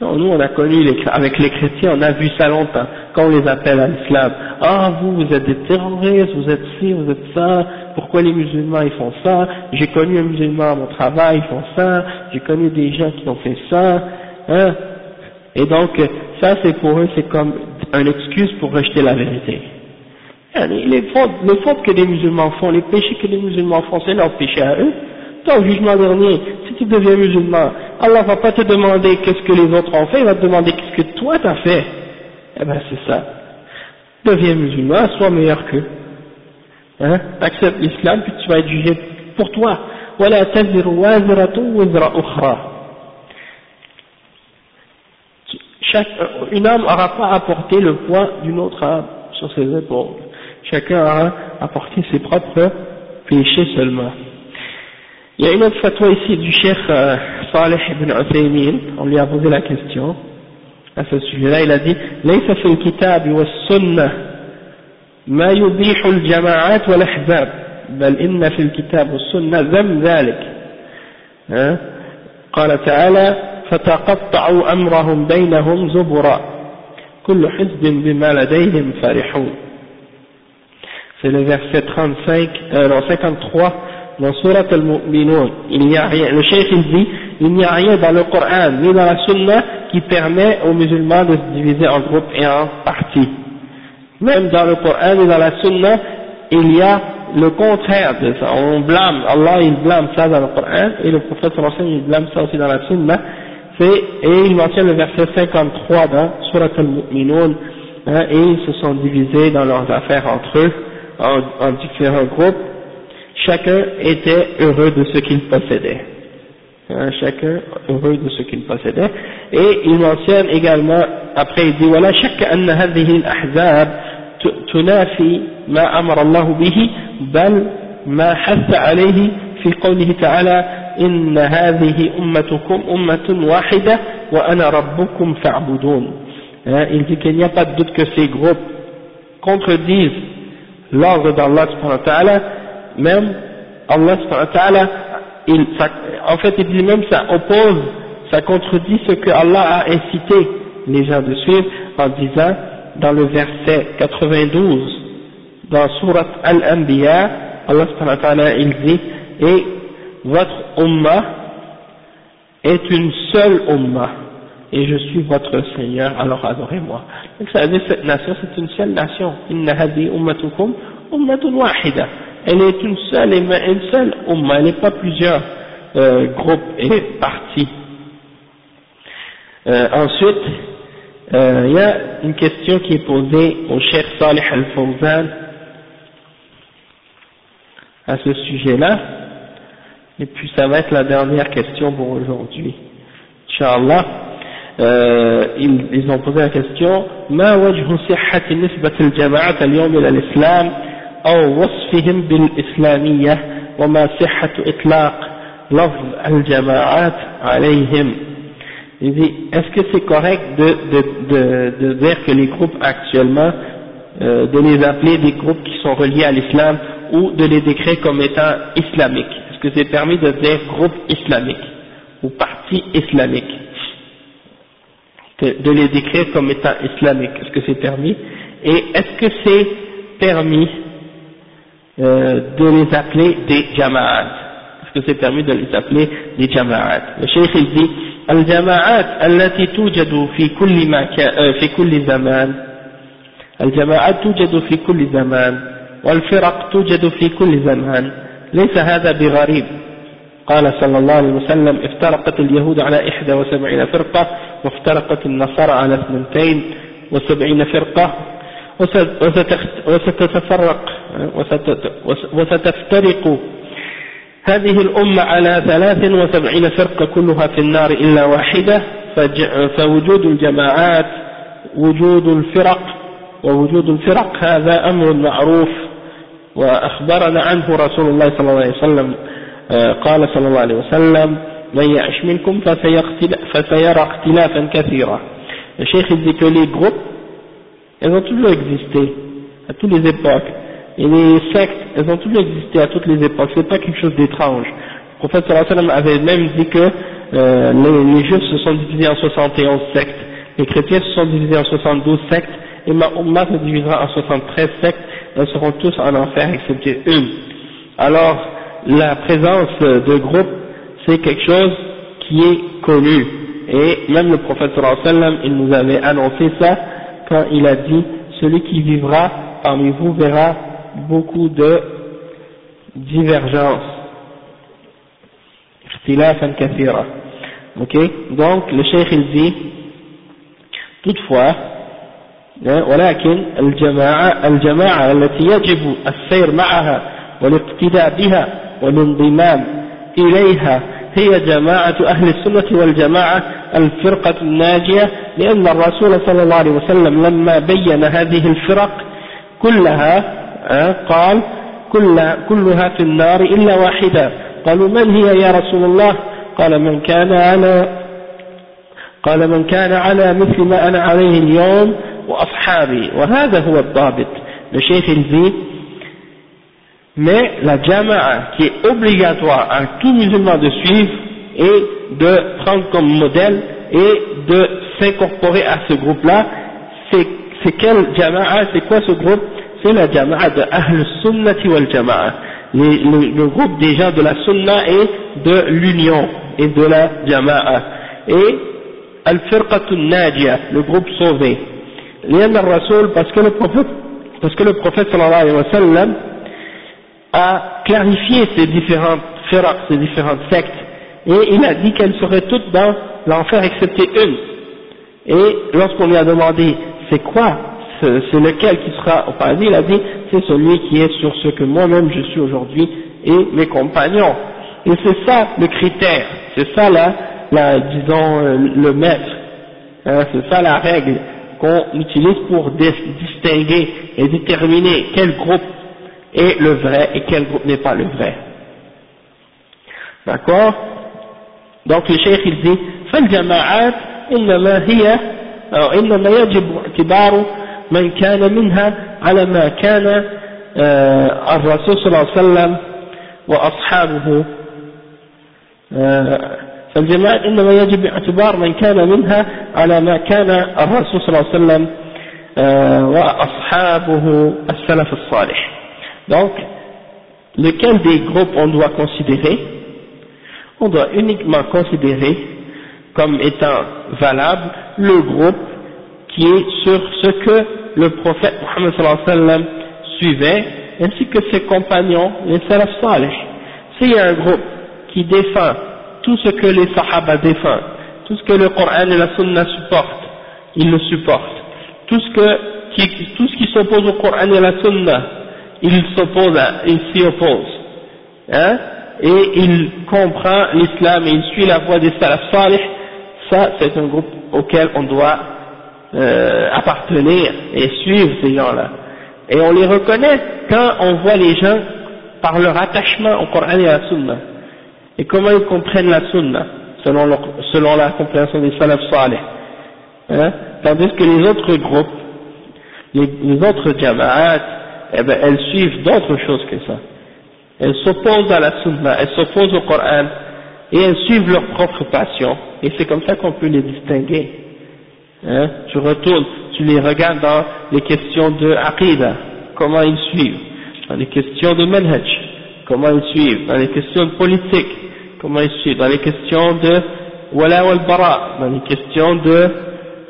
A: Nous on a connu les, avec les chrétiens, on a vu ça longtemps, quand on les appelle à l'islam. Ah vous, vous êtes des terroristes, vous êtes ci, vous êtes ça, pourquoi les musulmans ils font ça? J'ai connu un musulman à mon travail, ils font ça, j'ai connu des gens qui ont fait ça, hein? Et donc, ça c'est pour eux, c'est comme une excuse pour rejeter la vérité. Fautes, les fautes que les musulmans font, les péchés que les musulmans font, c'est leur péché à eux au jugement dernier, si tu deviens musulman, Allah va pas te demander qu'est-ce que les autres ont fait, il va te demander qu'est-ce que toi t'as fait. Eh ben c'est ça. Deviens musulman, sois meilleur qu'eux. Hein? Accepte l'islam, puis tu vas être jugé pour toi. Voilà, Chaque, euh, une âme n'aura pas apporté le poids d'une autre âme sur ses épaules. Chacun aura apporté ses propres péchés seulement. Il y a une autre fatwa ici du cheikh euh, Saleh ibn Uthaymin, on lui a posé la question à ce sujet-là, il a dit ليس في الكتاب والسنة ما يبيح الجماعات والأحزاب بل إن في الكتاب والسنة ذم ذلك قال تعالى فتقطعوا أمرهم بينهم زبرا كل حزب بما لديهم فرحون c'est le verset 35, euh, non, 53 dans Surat al-Mu'minun. Il n'y a rien, le cheikh il dit, il n'y a rien dans le Coran ni dans la Sunna qui permet aux musulmans de se diviser en groupes et en parties. Même dans le Coran et dans la Sunna, il y a le contraire de ça. On blâme, Allah il blâme ça dans le Coran et le prophète il blâme ça aussi dans la Sunna. Et il mentionne le verset 53 dans Surat al-Mu'minun, hein, et ils se sont divisés dans leurs affaires entre eux, en différents groupes, chacun était heureux de ce qu'il possédait. Hein, chacun heureux de ce qu'il possédait. Et il mentionne également, après il dit, voilà, chaque أن هذه الأحزاب تنافي ما أمر الله به بل ما حث عليه في قوله تعالى إن هذه أمتكم أمة واحدة وأنا ربكم فاعبدون hein, il dit qu'il n'y a pas de doute que ces groupes contredisent l'ordre d'Allah subhanahu wa ta'ala même Allah il, en fait il dit même ça oppose, ça contredit ce que Allah a incité les gens de suivre en disant dans le verset 92 dans Surat Al-Anbiya, Allah il dit et votre umma est une seule umma et je suis votre Seigneur, alors adorez-moi. Donc ça veut dire cette nation c'est une seule nation. Inna hadi ummatukum ummatun elle est une seule, une seule umma, elle n'est pas plusieurs euh, groupes et parties. Euh, ensuite, euh, il y a une question qui est posée au Cheikh Salih Al-Fawzan à ce sujet-là, et puis ça va être la dernière question pour aujourd'hui. Inch'Allah, euh, ils, ils, ont posé la question, ما وجه صحة نسبة الجماعة اليوم إلى الإسلام أو وصفهم بالإسلامية وما صحة إطلاق لفظ الجماعات عليهم Il dit, est-ce que c'est correct de, de, de, de, dire que les groupes actuellement, euh, de les appeler des groupes qui sont reliés à l'islam ou de les décrire comme étant islamiques Est-ce que c'est permis de dire groupe islamique ou parti islamique de, de les décrire comme étant islamiques, est-ce que c'est permis Et est-ce que c'est permis euh, de les appeler des jama'at. Est-ce que c'est permis de les appeler des jama'at Le cheikh il dit الجماعات التي توجد في كل مكان في كل زمان. الجماعات توجد في كل زمان والفرق توجد في كل زمان. ليس هذا بغريب. قال صلى الله عليه وسلم افترقت اليهود على إحدى وسبعين فرقة وافترقت النصارى على اثنتين وسبعين فرقة وستتفرق وستفترق. هذه الأمة على ثلاث وسبعين فرقة كلها في النار إلا واحدة فوجود الجماعات وجود الفرق ووجود الفرق هذا أمر معروف. وأخبرنا عنه رسول الله صلى الله عليه وسلم قال صلى الله عليه وسلم من يعش منكم فسيرى اختلافا كثيرا. الشيخ dit que elles ont toujours existé, à toutes les époques. Et les sectes, elles ont toujours existé à toutes les époques, c'est pas quelque chose d'étrange. Le prophète avait même dit que euh, les, les, juifs se sont divisés en 71 sectes, les chrétiens se sont divisés en 72 sectes, et ma se divisera en 73 sectes, elles seront tous en enfer excepté une. Alors, la présence de groupes, c'est quelque chose qui est connu. Et même le prophète sallallahu il nous avait annoncé ça, quand il a dit celui qui vivra parmi vous verra beaucoup de divergences ok donc le cheikh il dit toutefois ولكن الجماعة الجماعة التي يجب السير معها والاقتداء بها والانضمام إليها هي جماعة أهل السنة والجماعة الفرقة الناجية لأن الرسول صلى الله عليه وسلم لما بين هذه الفرق كلها قال كل كلها في النار إلا واحدة قالوا من هي يا رسول الله؟ قال من كان على قال من كان على مثل ما أنا عليه اليوم وأصحابي وهذا هو الضابط il dit mais la jama'a qui est obligatoire à tout musulman de suivre et de prendre comme modèle et de s'incorporer à ce groupe là c'est quel jama'a c'est quoi ce groupe? C'est la jama'a de Ahl Sunnati wal Jama'a, le, groupe des gens de la Sunna et de l'union et de la Jama'a. Et Al-Firqatun Najia, le groupe sauvé. al Rasul, parce que le prophète, parce que le prophète sallallahu alayhi wa sallam a clarifié ces différentes ces différentes sectes, et il a dit qu'elles seraient toutes dans l'enfer excepté une. Et lorsqu'on lui a demandé c'est quoi c'est lequel qui sera au paradis, il a dit, c'est celui qui est sur ce que moi-même je suis aujourd'hui et mes compagnons. Et c'est ça le critère, c'est ça la disons, euh, le maître, hein, c'est ça la règle qu'on utilise pour distinguer et déterminer quel groupe est le vrai et quel groupe n'est pas le vrai. D'accord Donc le cheikh il dit, فالجماعات إنما هي أو إنما يجب اعتبار من كان منها على ما كان آه، الرسول صلى الله عليه وسلم وأصحابه آه، فالجماعة إنما يجب اعتبار من كان منها على ما كان الرسول صلى الله عليه وسلم آه، وأصحابه السلف الصالح donc lequel des groupes on doit considérer? On doit uniquement considérer comme étant valable le groupe qui est sur ce que le prophète Mohammed sallam suivait, ainsi que ses compagnons, les salaf salih. S'il y a un groupe qui défend tout ce que les sahaba défendent, tout ce que le Coran et la Sunna supportent, il le supporte. Tout ce qui, s'oppose au Coran et la Sunna, il s'oppose, il s'y oppose. Hein? Et il comprend l'islam et il suit la voie des salaf salih, ça c'est un groupe auquel on doit euh, appartenir et suivre ces gens-là. Et on les reconnaît quand on voit les gens par leur attachement au Coran et à la Sunna. Et comment ils comprennent la Sunna, selon, selon la compréhension des salaf salih. Hein? Tandis que les autres groupes, les, autres jama'at, eh ben, elles suivent d'autres choses que ça. Elles s'opposent à la Sunna, elles s'opposent au Coran, et elles suivent leur propre passion. Et c'est comme ça qu'on peut les distinguer. Hein, tu retournes, tu les regardes dans les questions de aqidah, comment ils suivent, dans les questions de manhaj, comment ils suivent, dans les questions de politique, comment ils suivent, dans les questions de wala wal bara, dans les questions de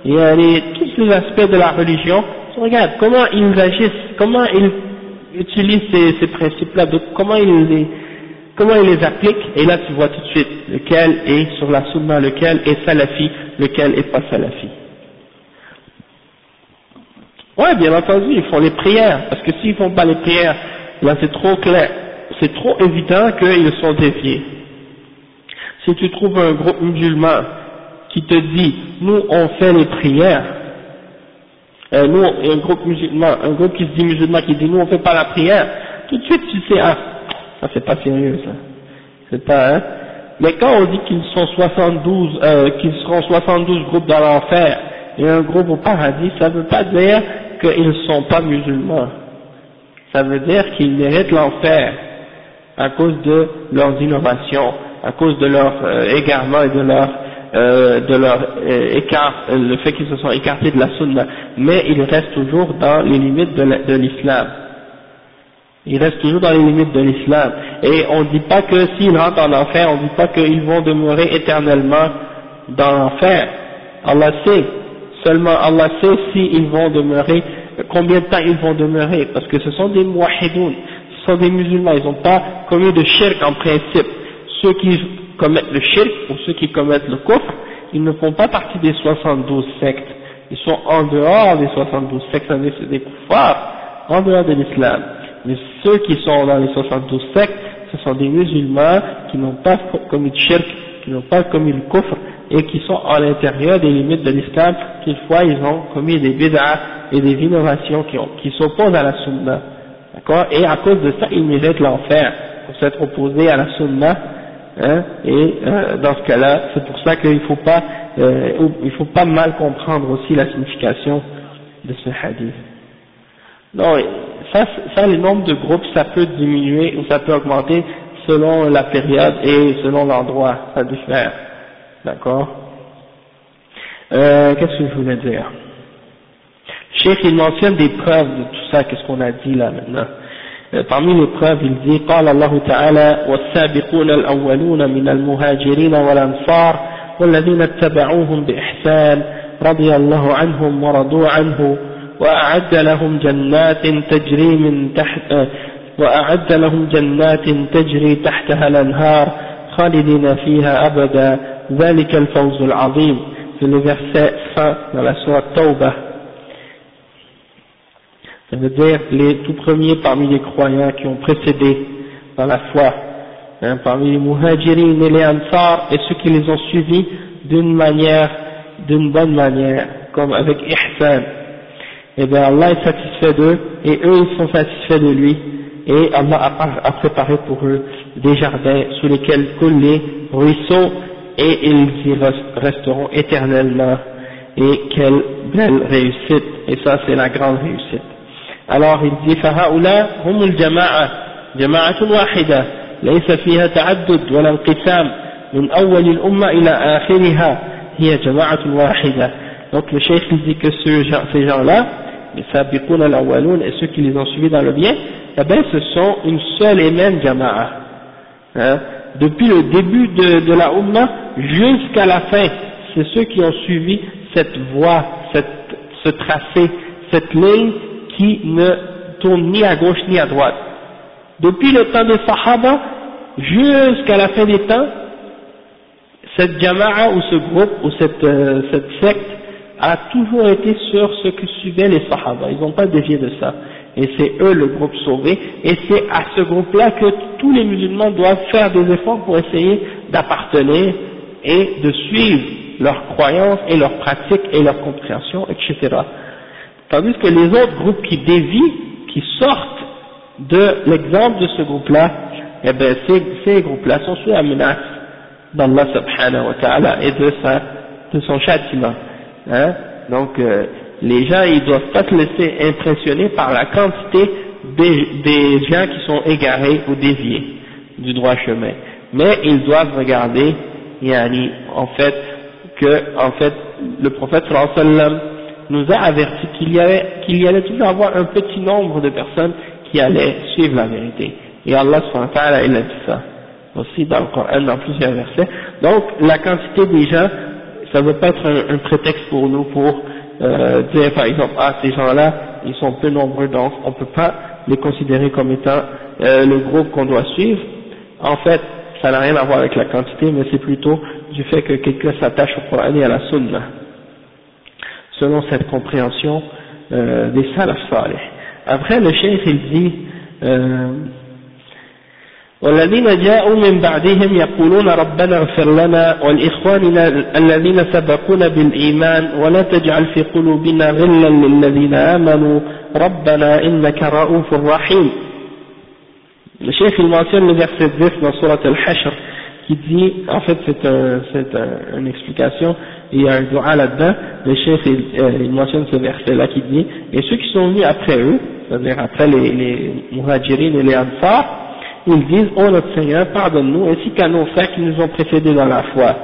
A: yani, tous les aspects de la religion, tu regardes comment ils agissent, comment ils utilisent ces, principes-là, comment ils les comment ils les appliquent, et là tu vois tout de suite lequel est sur la sunna, lequel est salafi, lequel est pas salafi. Oui, bien entendu, ils font les prières, parce que s'ils font pas les prières, là c'est trop clair, c'est trop évident qu'ils sont déviés. Si tu trouves un groupe musulman qui te dit, nous on fait les prières, euh, nous, un groupe musulman, un groupe qui se dit musulman qui dit, nous on fait pas la prière, tout de suite tu sais, ah, ça c'est pas sérieux ça, c'est pas, hein. Mais quand on dit qu'ils sont 72, euh, qu'ils seront 72 groupes dans l'enfer et un groupe au paradis, ça ne veut pas dire qu'ils ne sont pas musulmans. Ça veut dire qu'ils méritent l'enfer à cause de leurs innovations, à cause de leur euh, égarement et de leur, euh, de leur euh, écart, le fait qu'ils se sont écartés de la sunna. Mais ils restent toujours dans les limites de l'islam. Ils restent toujours dans les limites de l'islam. Et on ne dit pas que s'ils rentrent en enfer, on ne dit pas qu'ils vont demeurer éternellement dans l'enfer. Allah sait Seulement Allah sait s'ils vont demeurer, combien de temps ils vont demeurer, parce que ce sont des muahidoun, ce sont des musulmans, ils n'ont pas commis de shirk en principe. Ceux qui commettent le shirk ou ceux qui commettent le kufr, ils ne font pas partie des 72 sectes. Ils sont en dehors des 72 sectes, c'est des kuffars, en dehors de l'islam. Mais ceux qui sont dans les 72 sectes, ce sont des musulmans qui n'ont pas commis de shirk, qui n'ont pas commis le kufr, et qui sont à l'intérieur des limites de l'islam, fois ils ont commis des bid'ah et des innovations qui, qui s'opposent à la sunna. D'accord? Et à cause de ça, ils méritent l'enfer pour s'être opposés à la sunna. Hein, et euh, dans ce cas-là, c'est pour ça qu'il ne faut pas, euh, faut pas mal comprendre aussi la signification de ce hadith. Non, ça, ça, le nombre de groupes, ça peut diminuer ou ça peut augmenter selon la période et selon l'endroit, ça diffère. D'accord? Euh, Qu'est-ce que je voulais dire? Cheikh, il mentionne des preuves de tout ça, qu'est-ce qu'on a dit là maintenant? Parmi les preuves, il dit قال الله تعالى والسابقون الأولون من المهاجرين والأنصار والذين اتبعوهم بإحسان رضي الله عنهم ورضوا عنه وأعد لهم جنات تجري من تحت وأعد لهم جنات تجري تحتها الأنهار خالدين فيها أبدا. ذلك الفوز العظيم. في le verset 100 dans ça veut dire les tout premiers parmi les croyants qui ont précédé dans la foi, hein, parmi les muhajirin et les ansar et ceux qui les ont suivis d'une manière, d'une bonne manière, comme avec ihsan. Et eh bien Allah est satisfait d'eux et eux ils sont satisfaits de lui et Allah a, préparé pour eux des jardins sous lesquels coulent les ruisseaux et ils y resteront éternellement. Et quelle belle réussite, et ça c'est la grande réussite. Alors il dit فهؤلاء هم الجماعة جماعة واحدة ليس فيها تعدد ولا انقسام من أول الأمة إلى آخرها هي جماعة واحدة donc le cheikh dit que ceux, ces gens-là les sabiqun al-awwaloun et ceux qui les ont suivis dans le bien eh bien ce sont une seule et même jama'a hein? depuis le début de, de la Ummah jusqu'à la fin c'est ceux qui ont suivi cette voie cette, ce tracé cette ligne qui ne tourne ni à gauche ni à droite. Depuis le temps des Sahaba jusqu'à la fin des temps, cette jama'a ou ce groupe ou cette, euh, cette secte a toujours été sur ce que suivaient les Sahaba. Ils n'ont pas dévié de ça. Et c'est eux le groupe sauvé. Et c'est à ce groupe-là que tous les musulmans doivent faire des efforts pour essayer d'appartenir et de suivre leurs croyances et leurs pratiques et leur compréhension, etc. Tandis que les autres groupes qui dévient, qui sortent de l'exemple de ce groupe-là, eh bien ces, ces groupes-là sont sous la menace d'Allah subhanahu wa ta'ala et de, sa, de son châtiment. Hein Donc euh, les gens ils doivent pas se laisser impressionner par la quantité des, des gens qui sont égarés ou déviés du droit chemin. Mais ils doivent regarder, yani, en fait, que en fait le prophète sallallahu nous a averti qu'il y, avait, qu'il y allait toujours avoir un petit nombre de personnes qui allaient suivre la vérité. Et Allah il a dit ça aussi dans le Coran, dans plusieurs versets. Donc la quantité des gens, ça ne veut pas être un, prétexte pour nous pour euh, dire par exemple, ah ces gens-là, ils sont peu nombreux, donc on ne peut pas les considérer comme étant euh, le groupe qu'on doit suivre. En fait, ça n'a rien à voir avec la quantité, mais c'est plutôt du fait que quelqu'un s'attache au Coran et à la Sunna selon cette compréhension euh, des salaf salih. Après le cheikh il dit euh, والذين جاءوا من بعدهم يقولون ربنا اغفر لنا ولإخواننا الذين سبقونا بالإيمان ولا تجعل في قلوبنا غلا للذين آمنوا ربنا إنك رؤوف رحيم Le cheikh il mentionne le verset 10 dans Surat al-Hashr qui dit, en fait c'est un, un, une explication il y a un dua là-dedans, le chef euh, il, mentionne ce verset-là qui dit, et ceux qui sont venus après eux, c'est-à-dire après les, les et les ansar, ils disent, oh notre Seigneur, pardonne-nous, ainsi qu'à nos frères qui nous ont précédés dans la foi,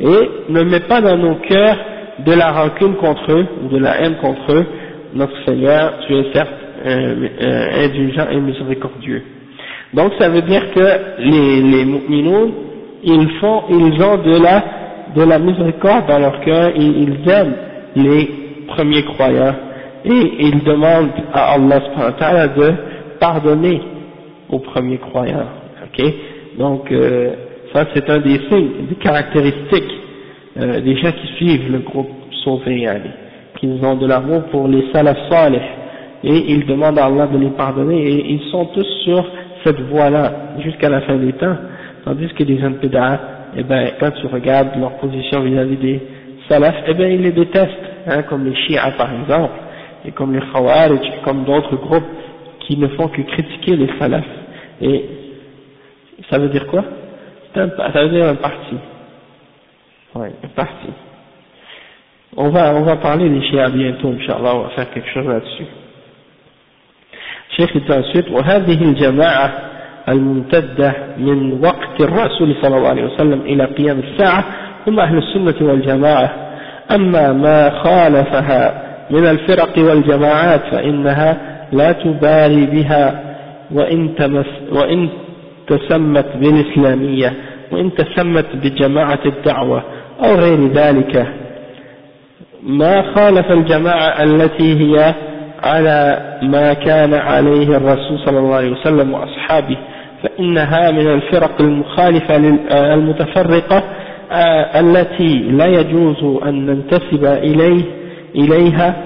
A: et ne mets pas dans nos cœurs de la rancune contre eux, ou de la haine contre eux, notre Seigneur, tu es certes euh, indulgent et miséricordieux. Donc ça veut dire que les, les ils font, ils ont de la de la miséricorde dans leur cœur ils aiment les premiers croyants et ils demandent à Allah de pardonner aux premiers croyants. ok? Donc euh, ça c'est un des signes, des caractéristiques euh, des gens qui suivent le groupe sauvé, qu'ils ont de l'amour pour les salaf et ils demandent à Allah de les pardonner et ils sont tous sur cette voie-là jusqu'à la fin des temps, tandis que les de et ben, quand tu regardes leur position vis-à-vis des salafs, eh ben, ils les détestent, hein, comme les chiites par exemple, et comme les khawarij, comme d'autres groupes qui ne font que critiquer les salafs. Et ça veut dire quoi? Ça veut dire un parti. Ouais, un parti. On va, on va parler des chiites bientôt, Inch'Allah, on va faire quelque chose là-dessus. Cheikh dit ensuite, الممتدة من وقت الرسول صلى الله عليه وسلم إلى قيام الساعة هم أهل السنة والجماعة. أما ما خالفها من الفرق والجماعات فإنها لا تبالي بها وإن, تمس وإن تسمت بالإسلامية وإن تسمت بجماعة الدعوة أو غير ذلك. ما خالف الجماعة التي هي على ما كان عليه الرسول صلى الله عليه وسلم وأصحابه. فإنها من الفرق المخالفة المتفرقة آه، التي لا يجوز أن ننتسب إليه إليها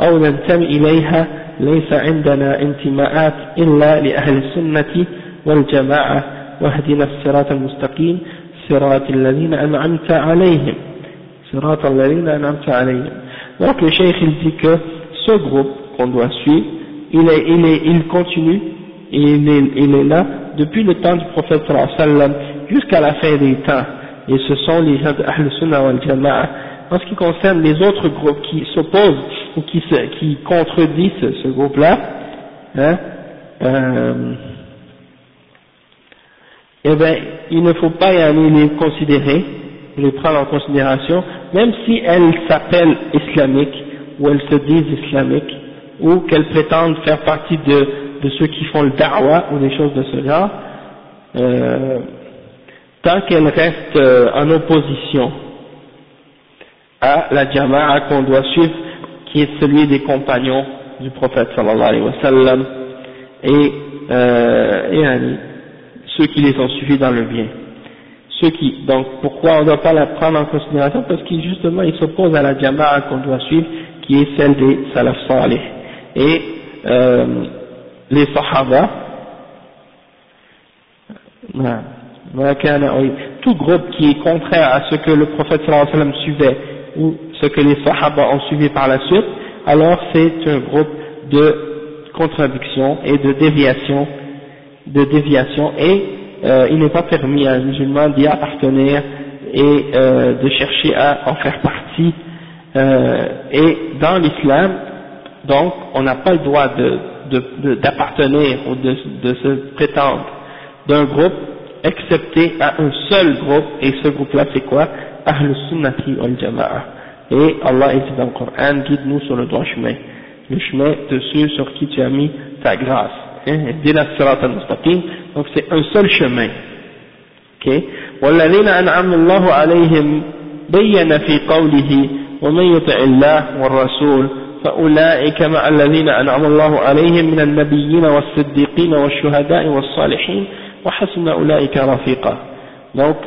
A: أو ننتمي إليها. ليس عندنا انتماءات إلا لأهل السنة والجماعة. واهدنا الصراط المستقيم. صراط الذين أنعمت عليهم. صراط الذين أنعمت عليهم. Donc le cheikh il dit que ce groupe qu'on doit suivre, il, est, il, est, il continue il est, il est là depuis le temps du prophète sallam jusqu'à la fin des temps. Et ce sont les gens de Ahl Sunnah wal Jama'a. En ce qui concerne les autres groupes qui s'opposent ou qui, se, qui contredisent ce groupe-là, hein, euh, eh bien, il ne faut pas y aller les considérer, les prendre en considération, même si elles s'appellent islamiques ou elles se disent islamiques, ou qu'elles prétendent faire partie de, de, ceux qui font le da'wah ou des choses de ce genre, euh, tant qu'elles restent euh, en opposition à la jama'a qu'on doit suivre, qui est celui des compagnons du prophète sallallahu alayhi wa sallam, et, euh, et ceux qui les ont suivis dans le bien. Ceux qui, donc pourquoi on ne doit pas la prendre en considération? Parce qu'ils justement ils s'opposent à la jama'a qu'on doit suivre, qui est celle des salaf salih et euh, les sahaba, tout groupe qui est contraire à ce que le prophète sallallahu alayhi wa suivait ou ce que les sahaba ont suivi par la suite, alors c'est un groupe de contradiction et de déviation, de déviation et euh, il n'est pas permis à un musulman d'y appartenir et euh, de chercher à en faire partie. Euh, et dans l'islam, donc, on n'a pas le droit d'appartenir ou de, de, se prétendre d'un groupe, excepté à un seul groupe, et ce groupe-là c'est quoi Ahl Sunnati wal Jama'a. Et Allah dit dans le Coran, guide-nous sur le droit chemin, le chemin de ceux sur qui tu as mis ta grâce. Hein? Donc c'est un seul chemin. Okay. والذين أنعم الله عليهم بين في قوله ومن يطع الله والرسول فأولئك مع الذين أنعم الله عليهم من النبيين والصديقين والشهداء والصالحين وحسن أولئك رفيقا donc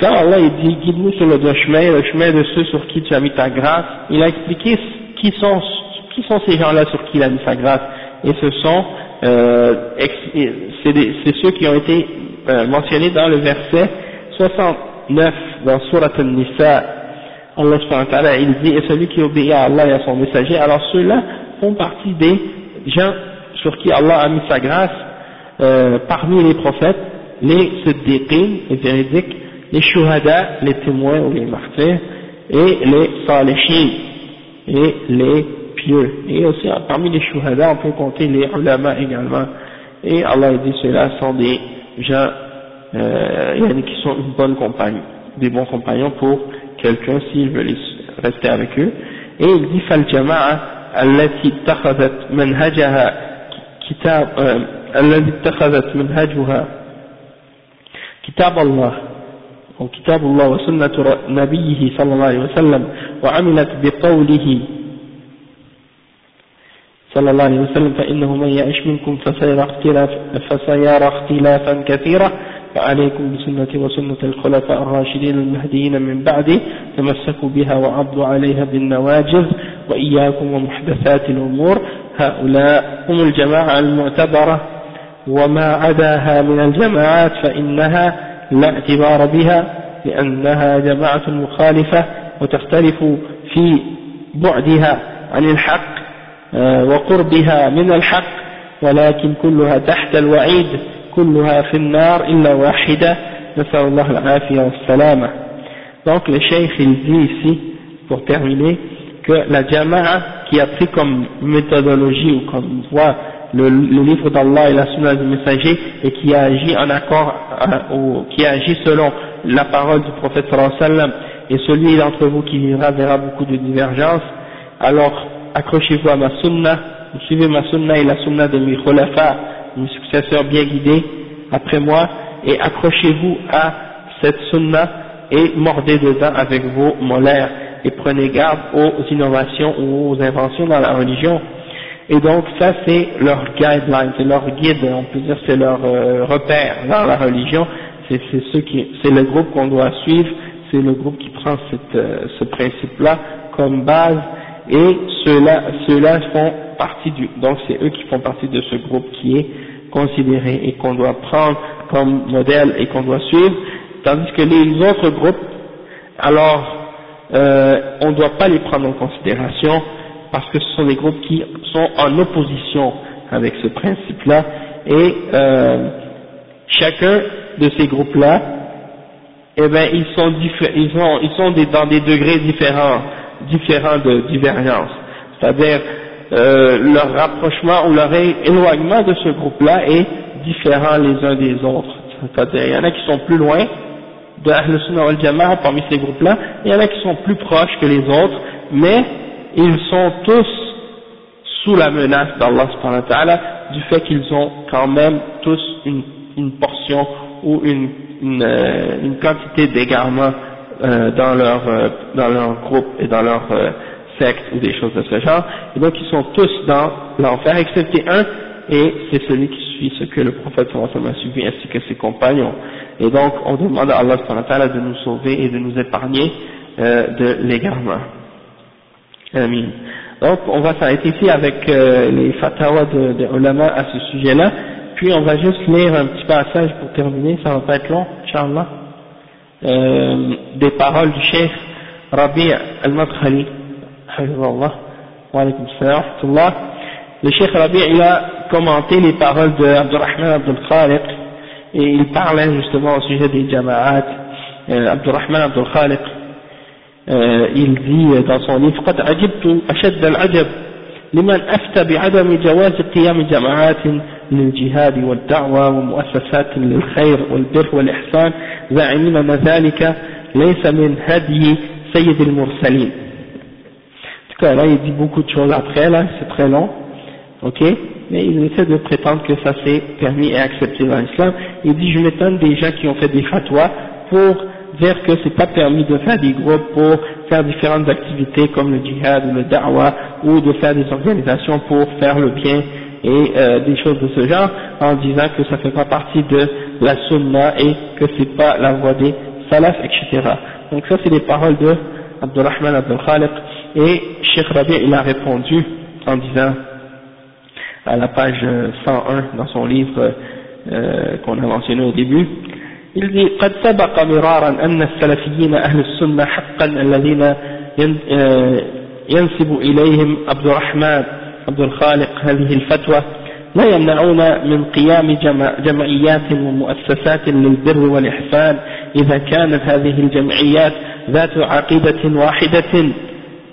A: quand Allah il dit guide-nous sur le chemin le chemin de ceux sur qui tu as mis ta grâce il a expliqué qui sont qui sont ces gens là sur qui il a mis sa grâce et ce sont euh, c'est ceux qui ont été euh, mentionnés dans le verset 69 dans Surat al-Nisa Allah subhanahu il dit, et celui qui obéit à Allah et à son messager, alors ceux-là font partie des gens sur qui Allah a mis sa grâce, euh, parmi les prophètes, les siddiqin, les véridiques, les shuhada, les témoins ou les martyrs, et les salihin, et les pieux. Et aussi, parmi les shuhada, on peut compter les ulama également. Et Allah dit, ceux-là sont des gens, euh, qui sont une bonne compagnie, des bons compagnons pour quelqu'un s'il veut rester avec eux. Et il dit فالجماعة التي اتخذت منهجها كتاب الذي اتخذت منهجها كتاب الله أو كتاب الله وسنة نبيه صلى الله عليه وسلم وعملت بقوله صلى الله عليه وسلم فإنه من يعش منكم فسيرى اختلاف فسيرى اختلافا كثيرا فعليكم بسنتي وسنة الخلفاء الراشدين المهديين من بعدي تمسكوا بها وعضوا عليها بالنواجذ وإياكم ومحدثات الأمور. هؤلاء هم الجماعة المعتبرة وما عداها من الجماعات فإنها لا اعتبار بها لأنها جماعة مخالفة وتختلف في بعدها عن الحق آه، وقربها من الحق ولكن كلها تحت الوعيد. كلها في النار إلا واحدة نسأل الله العافية والسلامة donc le cheikh il dit ici pour terminer que la jama'a qui a pris comme méthodologie ou comme voie le, le livre d'Allah et la sunna du messager et qui a agi en accord euh, ou qui a agi selon la parole du prophète sallallahu alayhi wa sallam et celui d'entre vous qui vivra verra beaucoup de divergences alors accrochez-vous à ma sunna, vous suivez ma sunna et la sunna de mes khulafa, mes successeurs bien guidés après moi, et accrochez-vous à cette sunna et mordez dedans avec vos molaires et prenez garde aux innovations ou aux inventions dans la religion. Et donc ça c'est leur guideline, c'est leur guide, on peut dire c'est leur euh, repère dans la religion, c'est c'est le groupe qu'on doit suivre, c'est le groupe qui prend cette, euh, ce principe-là comme base et ceux-là ceux font partie du, donc c'est eux qui font partie de ce groupe qui est considéré et qu'on doit prendre comme modèle et qu'on doit suivre, tandis que les autres groupes, alors euh, on ne doit pas les prendre en considération parce que ce sont des groupes qui sont en opposition avec ce principe-là. Et euh, chacun de ces groupes-là, eh ben ils sont, ils sont, ils sont dans des degrés différents différents de divergence, c'est-à-dire euh, leur rapprochement ou leur éloignement de ce groupe-là est différent les uns des autres. C'est-à-dire il y en a qui sont plus loin de Ahl Sunnah wal Jama'a parmi ces groupes-là, il y en a qui sont plus proches que les autres, mais ils sont tous sous la menace d'Allah subhanahu wa ta'ala du fait qu'ils ont quand même tous une, une portion ou une, une, euh, une quantité d'égarement euh, dans leur euh, dans leur groupe et dans leur euh, secte ou des choses de ce genre, et donc ils sont tous dans l'enfer, excepté un, et c'est celui qui suit ce que le prophète a suivi ainsi que ses compagnons. Et donc on demande à Allah de nous sauver et de nous épargner de l'égarement. Amin. Donc on va s'arrêter ici avec les fatwas de, de ulama à ce sujet-là, puis on va juste lire un petit passage pour terminer, ça va pas être long, Inch'Allah. Euh, des paroles du chef Rabi' al-Madkhali, le chef Rabi' il a commenté les paroles de Abdurrahman Abdul Khaliq et il parlait justement au sujet des jama'at. Euh, Abdurrahman Abdul Khaliq, euh, il dit dans son livre قد عجبت أشد العجب لمن أفتى بعدم جواز قيام جماعات للجهاد والدعوة ومؤسسات للخير والبر والإحسان زاعمين أن ذلك ليس من هدي سيد المرسلين En tout cas, là, il dit beaucoup de choses après, là, c'est très long, ok Mais il essaie de prétendre que ça s'est permis et accepté dans l'islam. Il dit, je m'étonne des gens qui ont fait des fatwas pour dire que c'est pas permis de faire des groupes pour faire différentes activités comme le djihad ou le da'wah ou de faire des organisations pour faire le bien et euh, des choses de ce genre en disant que ça fait pas partie de la sunna et que c'est pas la voie des salaf, etc. Donc ça c'est les paroles de Abdurrahman Abdul Khaliq et Sheikh Rabi il a répondu en disant à la page 101 dans son livre euh, qu'on a mentionné au début il dit قد سبق مرارا أن السلفيين أهل السنة حقا الذين ينسب إليهم عبد الرحمن عبد الخالق هذه الفتوى لا يمنعون من قيام جمعيات ومؤسسات للبر والإحسان. إذا كانت هذه الجمعيات ذات عقيدة واحدة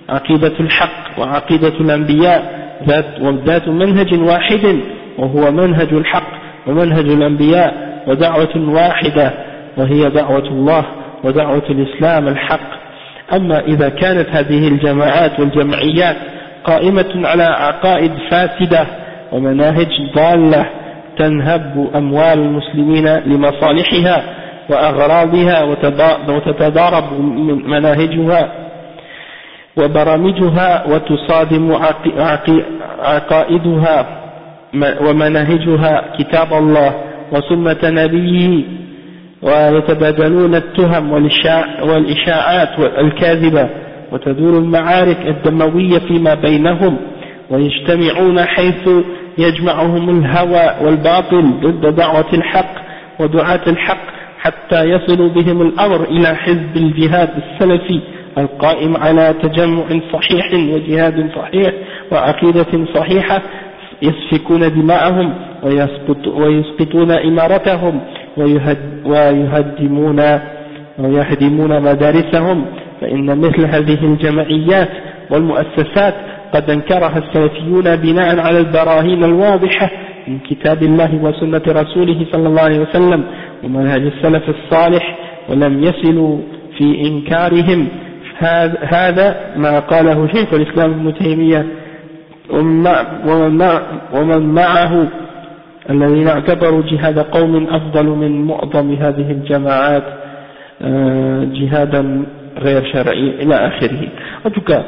A: عقيدة الحق وعقيدة الأنبياء ذات وذات منهج واحد وهو منهج الحق ومنهج الأنبياء ودعوة واحدة وهي دعوة الله ودعوة الإسلام الحق. أما إذا كانت هذه الجماعات والجمعيات قائمة على عقائد فاسدة ومناهج ضالة تنهب أموال المسلمين لمصالحها وأغراضها وتتضارب مناهجها وبرامجها وتصادم عقائدها ومناهجها كتاب الله وسنة نبيه ويتبادلون التهم والإشاعات الكاذبة وتدور المعارك الدموية فيما بينهم ويجتمعون حيث يجمعهم الهوى والباطل ضد دعوة الحق ودعاة الحق حتى يصل بهم الأمر إلى حزب الجهاد السلفي القائم على تجمع صحيح وجهاد صحيح وعقيدة صحيحة يسفكون دماءهم ويسقطون إمارتهم ويهدمون ويهدمون مدارسهم فإن مثل هذه الجمعيات والمؤسسات قد أنكرها السلفيون بناء على البراهين الواضحة من كتاب الله وسنة رسوله صلى الله عليه وسلم ومنهج السلف الصالح ولم يصلوا في إنكارهم. هذا ما قاله شيخ الإسلام ابن تيمية. ومن معه الذين اعتبروا جهاد قوم أفضل من معظم هذه الجماعات آه، جهادا غير شرعي إلى آخره en tout cas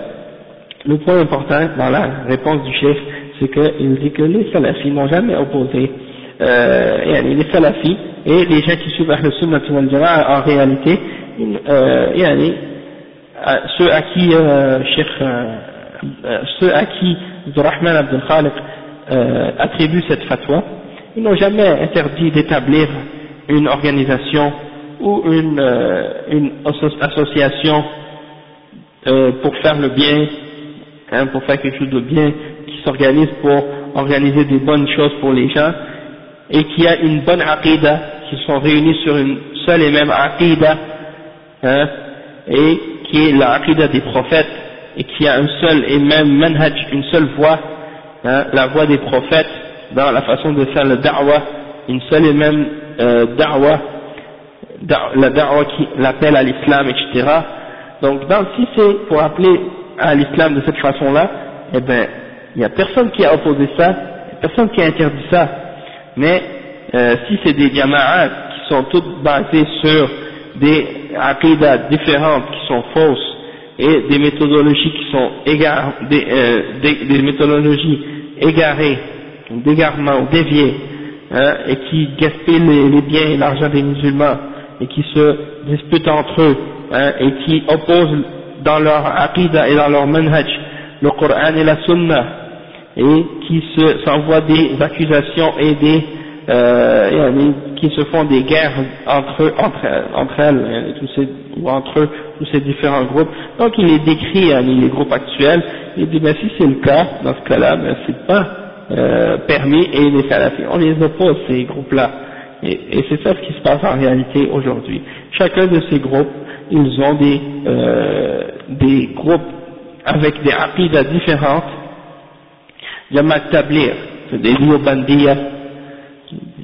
A: le point important dans la réponse du chef c'est qu'il dit que les salafis n'ont jamais opposé euh, les salafis et les gens qui suivent le sunnah wal jama'a en réalité euh, ceux à qui euh, euh, ceux à qui Abdurrahman Abdel Khaliq euh, attribue cette fatwa ils n'ont jamais interdit d'établir une organisation ou une, euh, une association euh, pour faire le bien, hein, pour faire quelque chose de bien, qui s'organise pour organiser des bonnes choses pour les gens, et qui a une bonne aqidah, qui sont réunis sur une seule et même aqidah, hein, et qui est la aqidah des prophètes, et qui a un seul et même manhaj, une seule voix, hein, la voix des prophètes, dans la façon de faire le da'wah, une seule et même euh, da'wah, la da'wah qui l'appelle à l'islam, etc. Donc, dans, si c'est pour appeler à l'islam de cette façon-là, eh ben, il n'y a personne qui a opposé ça, personne qui a interdit ça. Mais euh, si c'est des jama'at qui sont toutes basées sur des aqidas différentes qui sont fausses et des méthodologies qui sont égarées, des, euh, des, méthodologies égarées d'égarement, déviés, hein, et qui gaspillent les, biens et l'argent des musulmans, et qui se disputent entre eux, hein, et qui opposent dans leur aqidah et dans leur manhaj le Coran et la Sunna, et qui s'envoient des accusations et des euh, qui se font des guerres entre entre, entre elles hein, tous ces, ou entre eux, tous ces différents groupes. Donc il est décrit hein, les groupes actuels. Il dit ben, si c'est le cas, dans ce cas-là, ben, c'est pas euh, permis et les salafis. On les oppose ces groupes-là. Et, et c'est ça ce qui se passe en réalité aujourd'hui. Chacun de ces groupes, ils ont des, euh, des groupes avec des aqidas différentes. Jamat Tablir, c'est des Liobandiyas,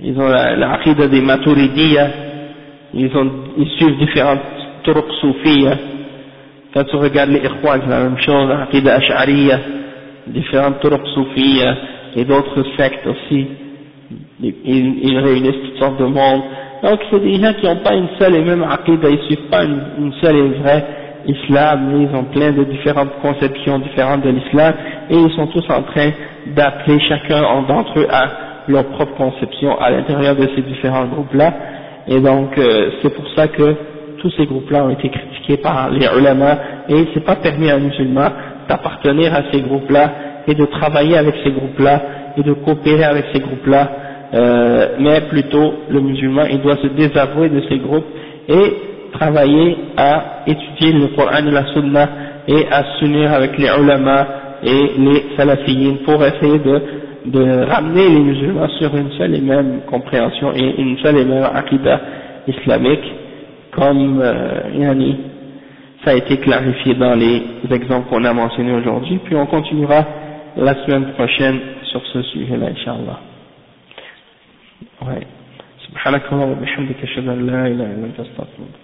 A: ils ont l'aqida des Maturidiyas, ils, ont, ils suivent différentes turuq soufiyas. Quand tu regardes les Ikhwan, c'est la même chose, l'aqida Ash'ariyah, différentes turuq soufiyas, et d'autres sectes aussi. Ils, réunissent toutes sortes de monde. Donc c'est des gens qui n'ont pas une seule et même aqidah, ils ne suivent pas une, seule et vraie islam, ils ont plein de différentes conceptions différentes de l'islam, et ils sont tous en train d'appeler chacun d'entre eux à leur propre conception à l'intérieur de ces différents groupes-là, et donc euh, c'est pour ça que tous ces groupes-là ont été critiqués par les ulama, et c'est pas permis à un musulman d'appartenir à ces groupes-là et de travailler avec ces groupes-là et de coopérer avec ces groupes-là, euh, mais plutôt le musulman il doit se désavouer de ces groupes et travailler à étudier le Coran et la Sunna et à s'unir avec les ulama et les salafiyin pour essayer de, de ramener les musulmans sur une seule et même compréhension et une seule et même aqidah islamique comme euh, yani, ça a été clarifié dans les exemples qu'on a mentionnés aujourd'hui. Puis on continuera la semaine prochaine sur ce sujet-là, Inch'Allah. Ouais. سبحانك اللهم وبحمدك أشهد أن لا إله إلا أنت أستغفرك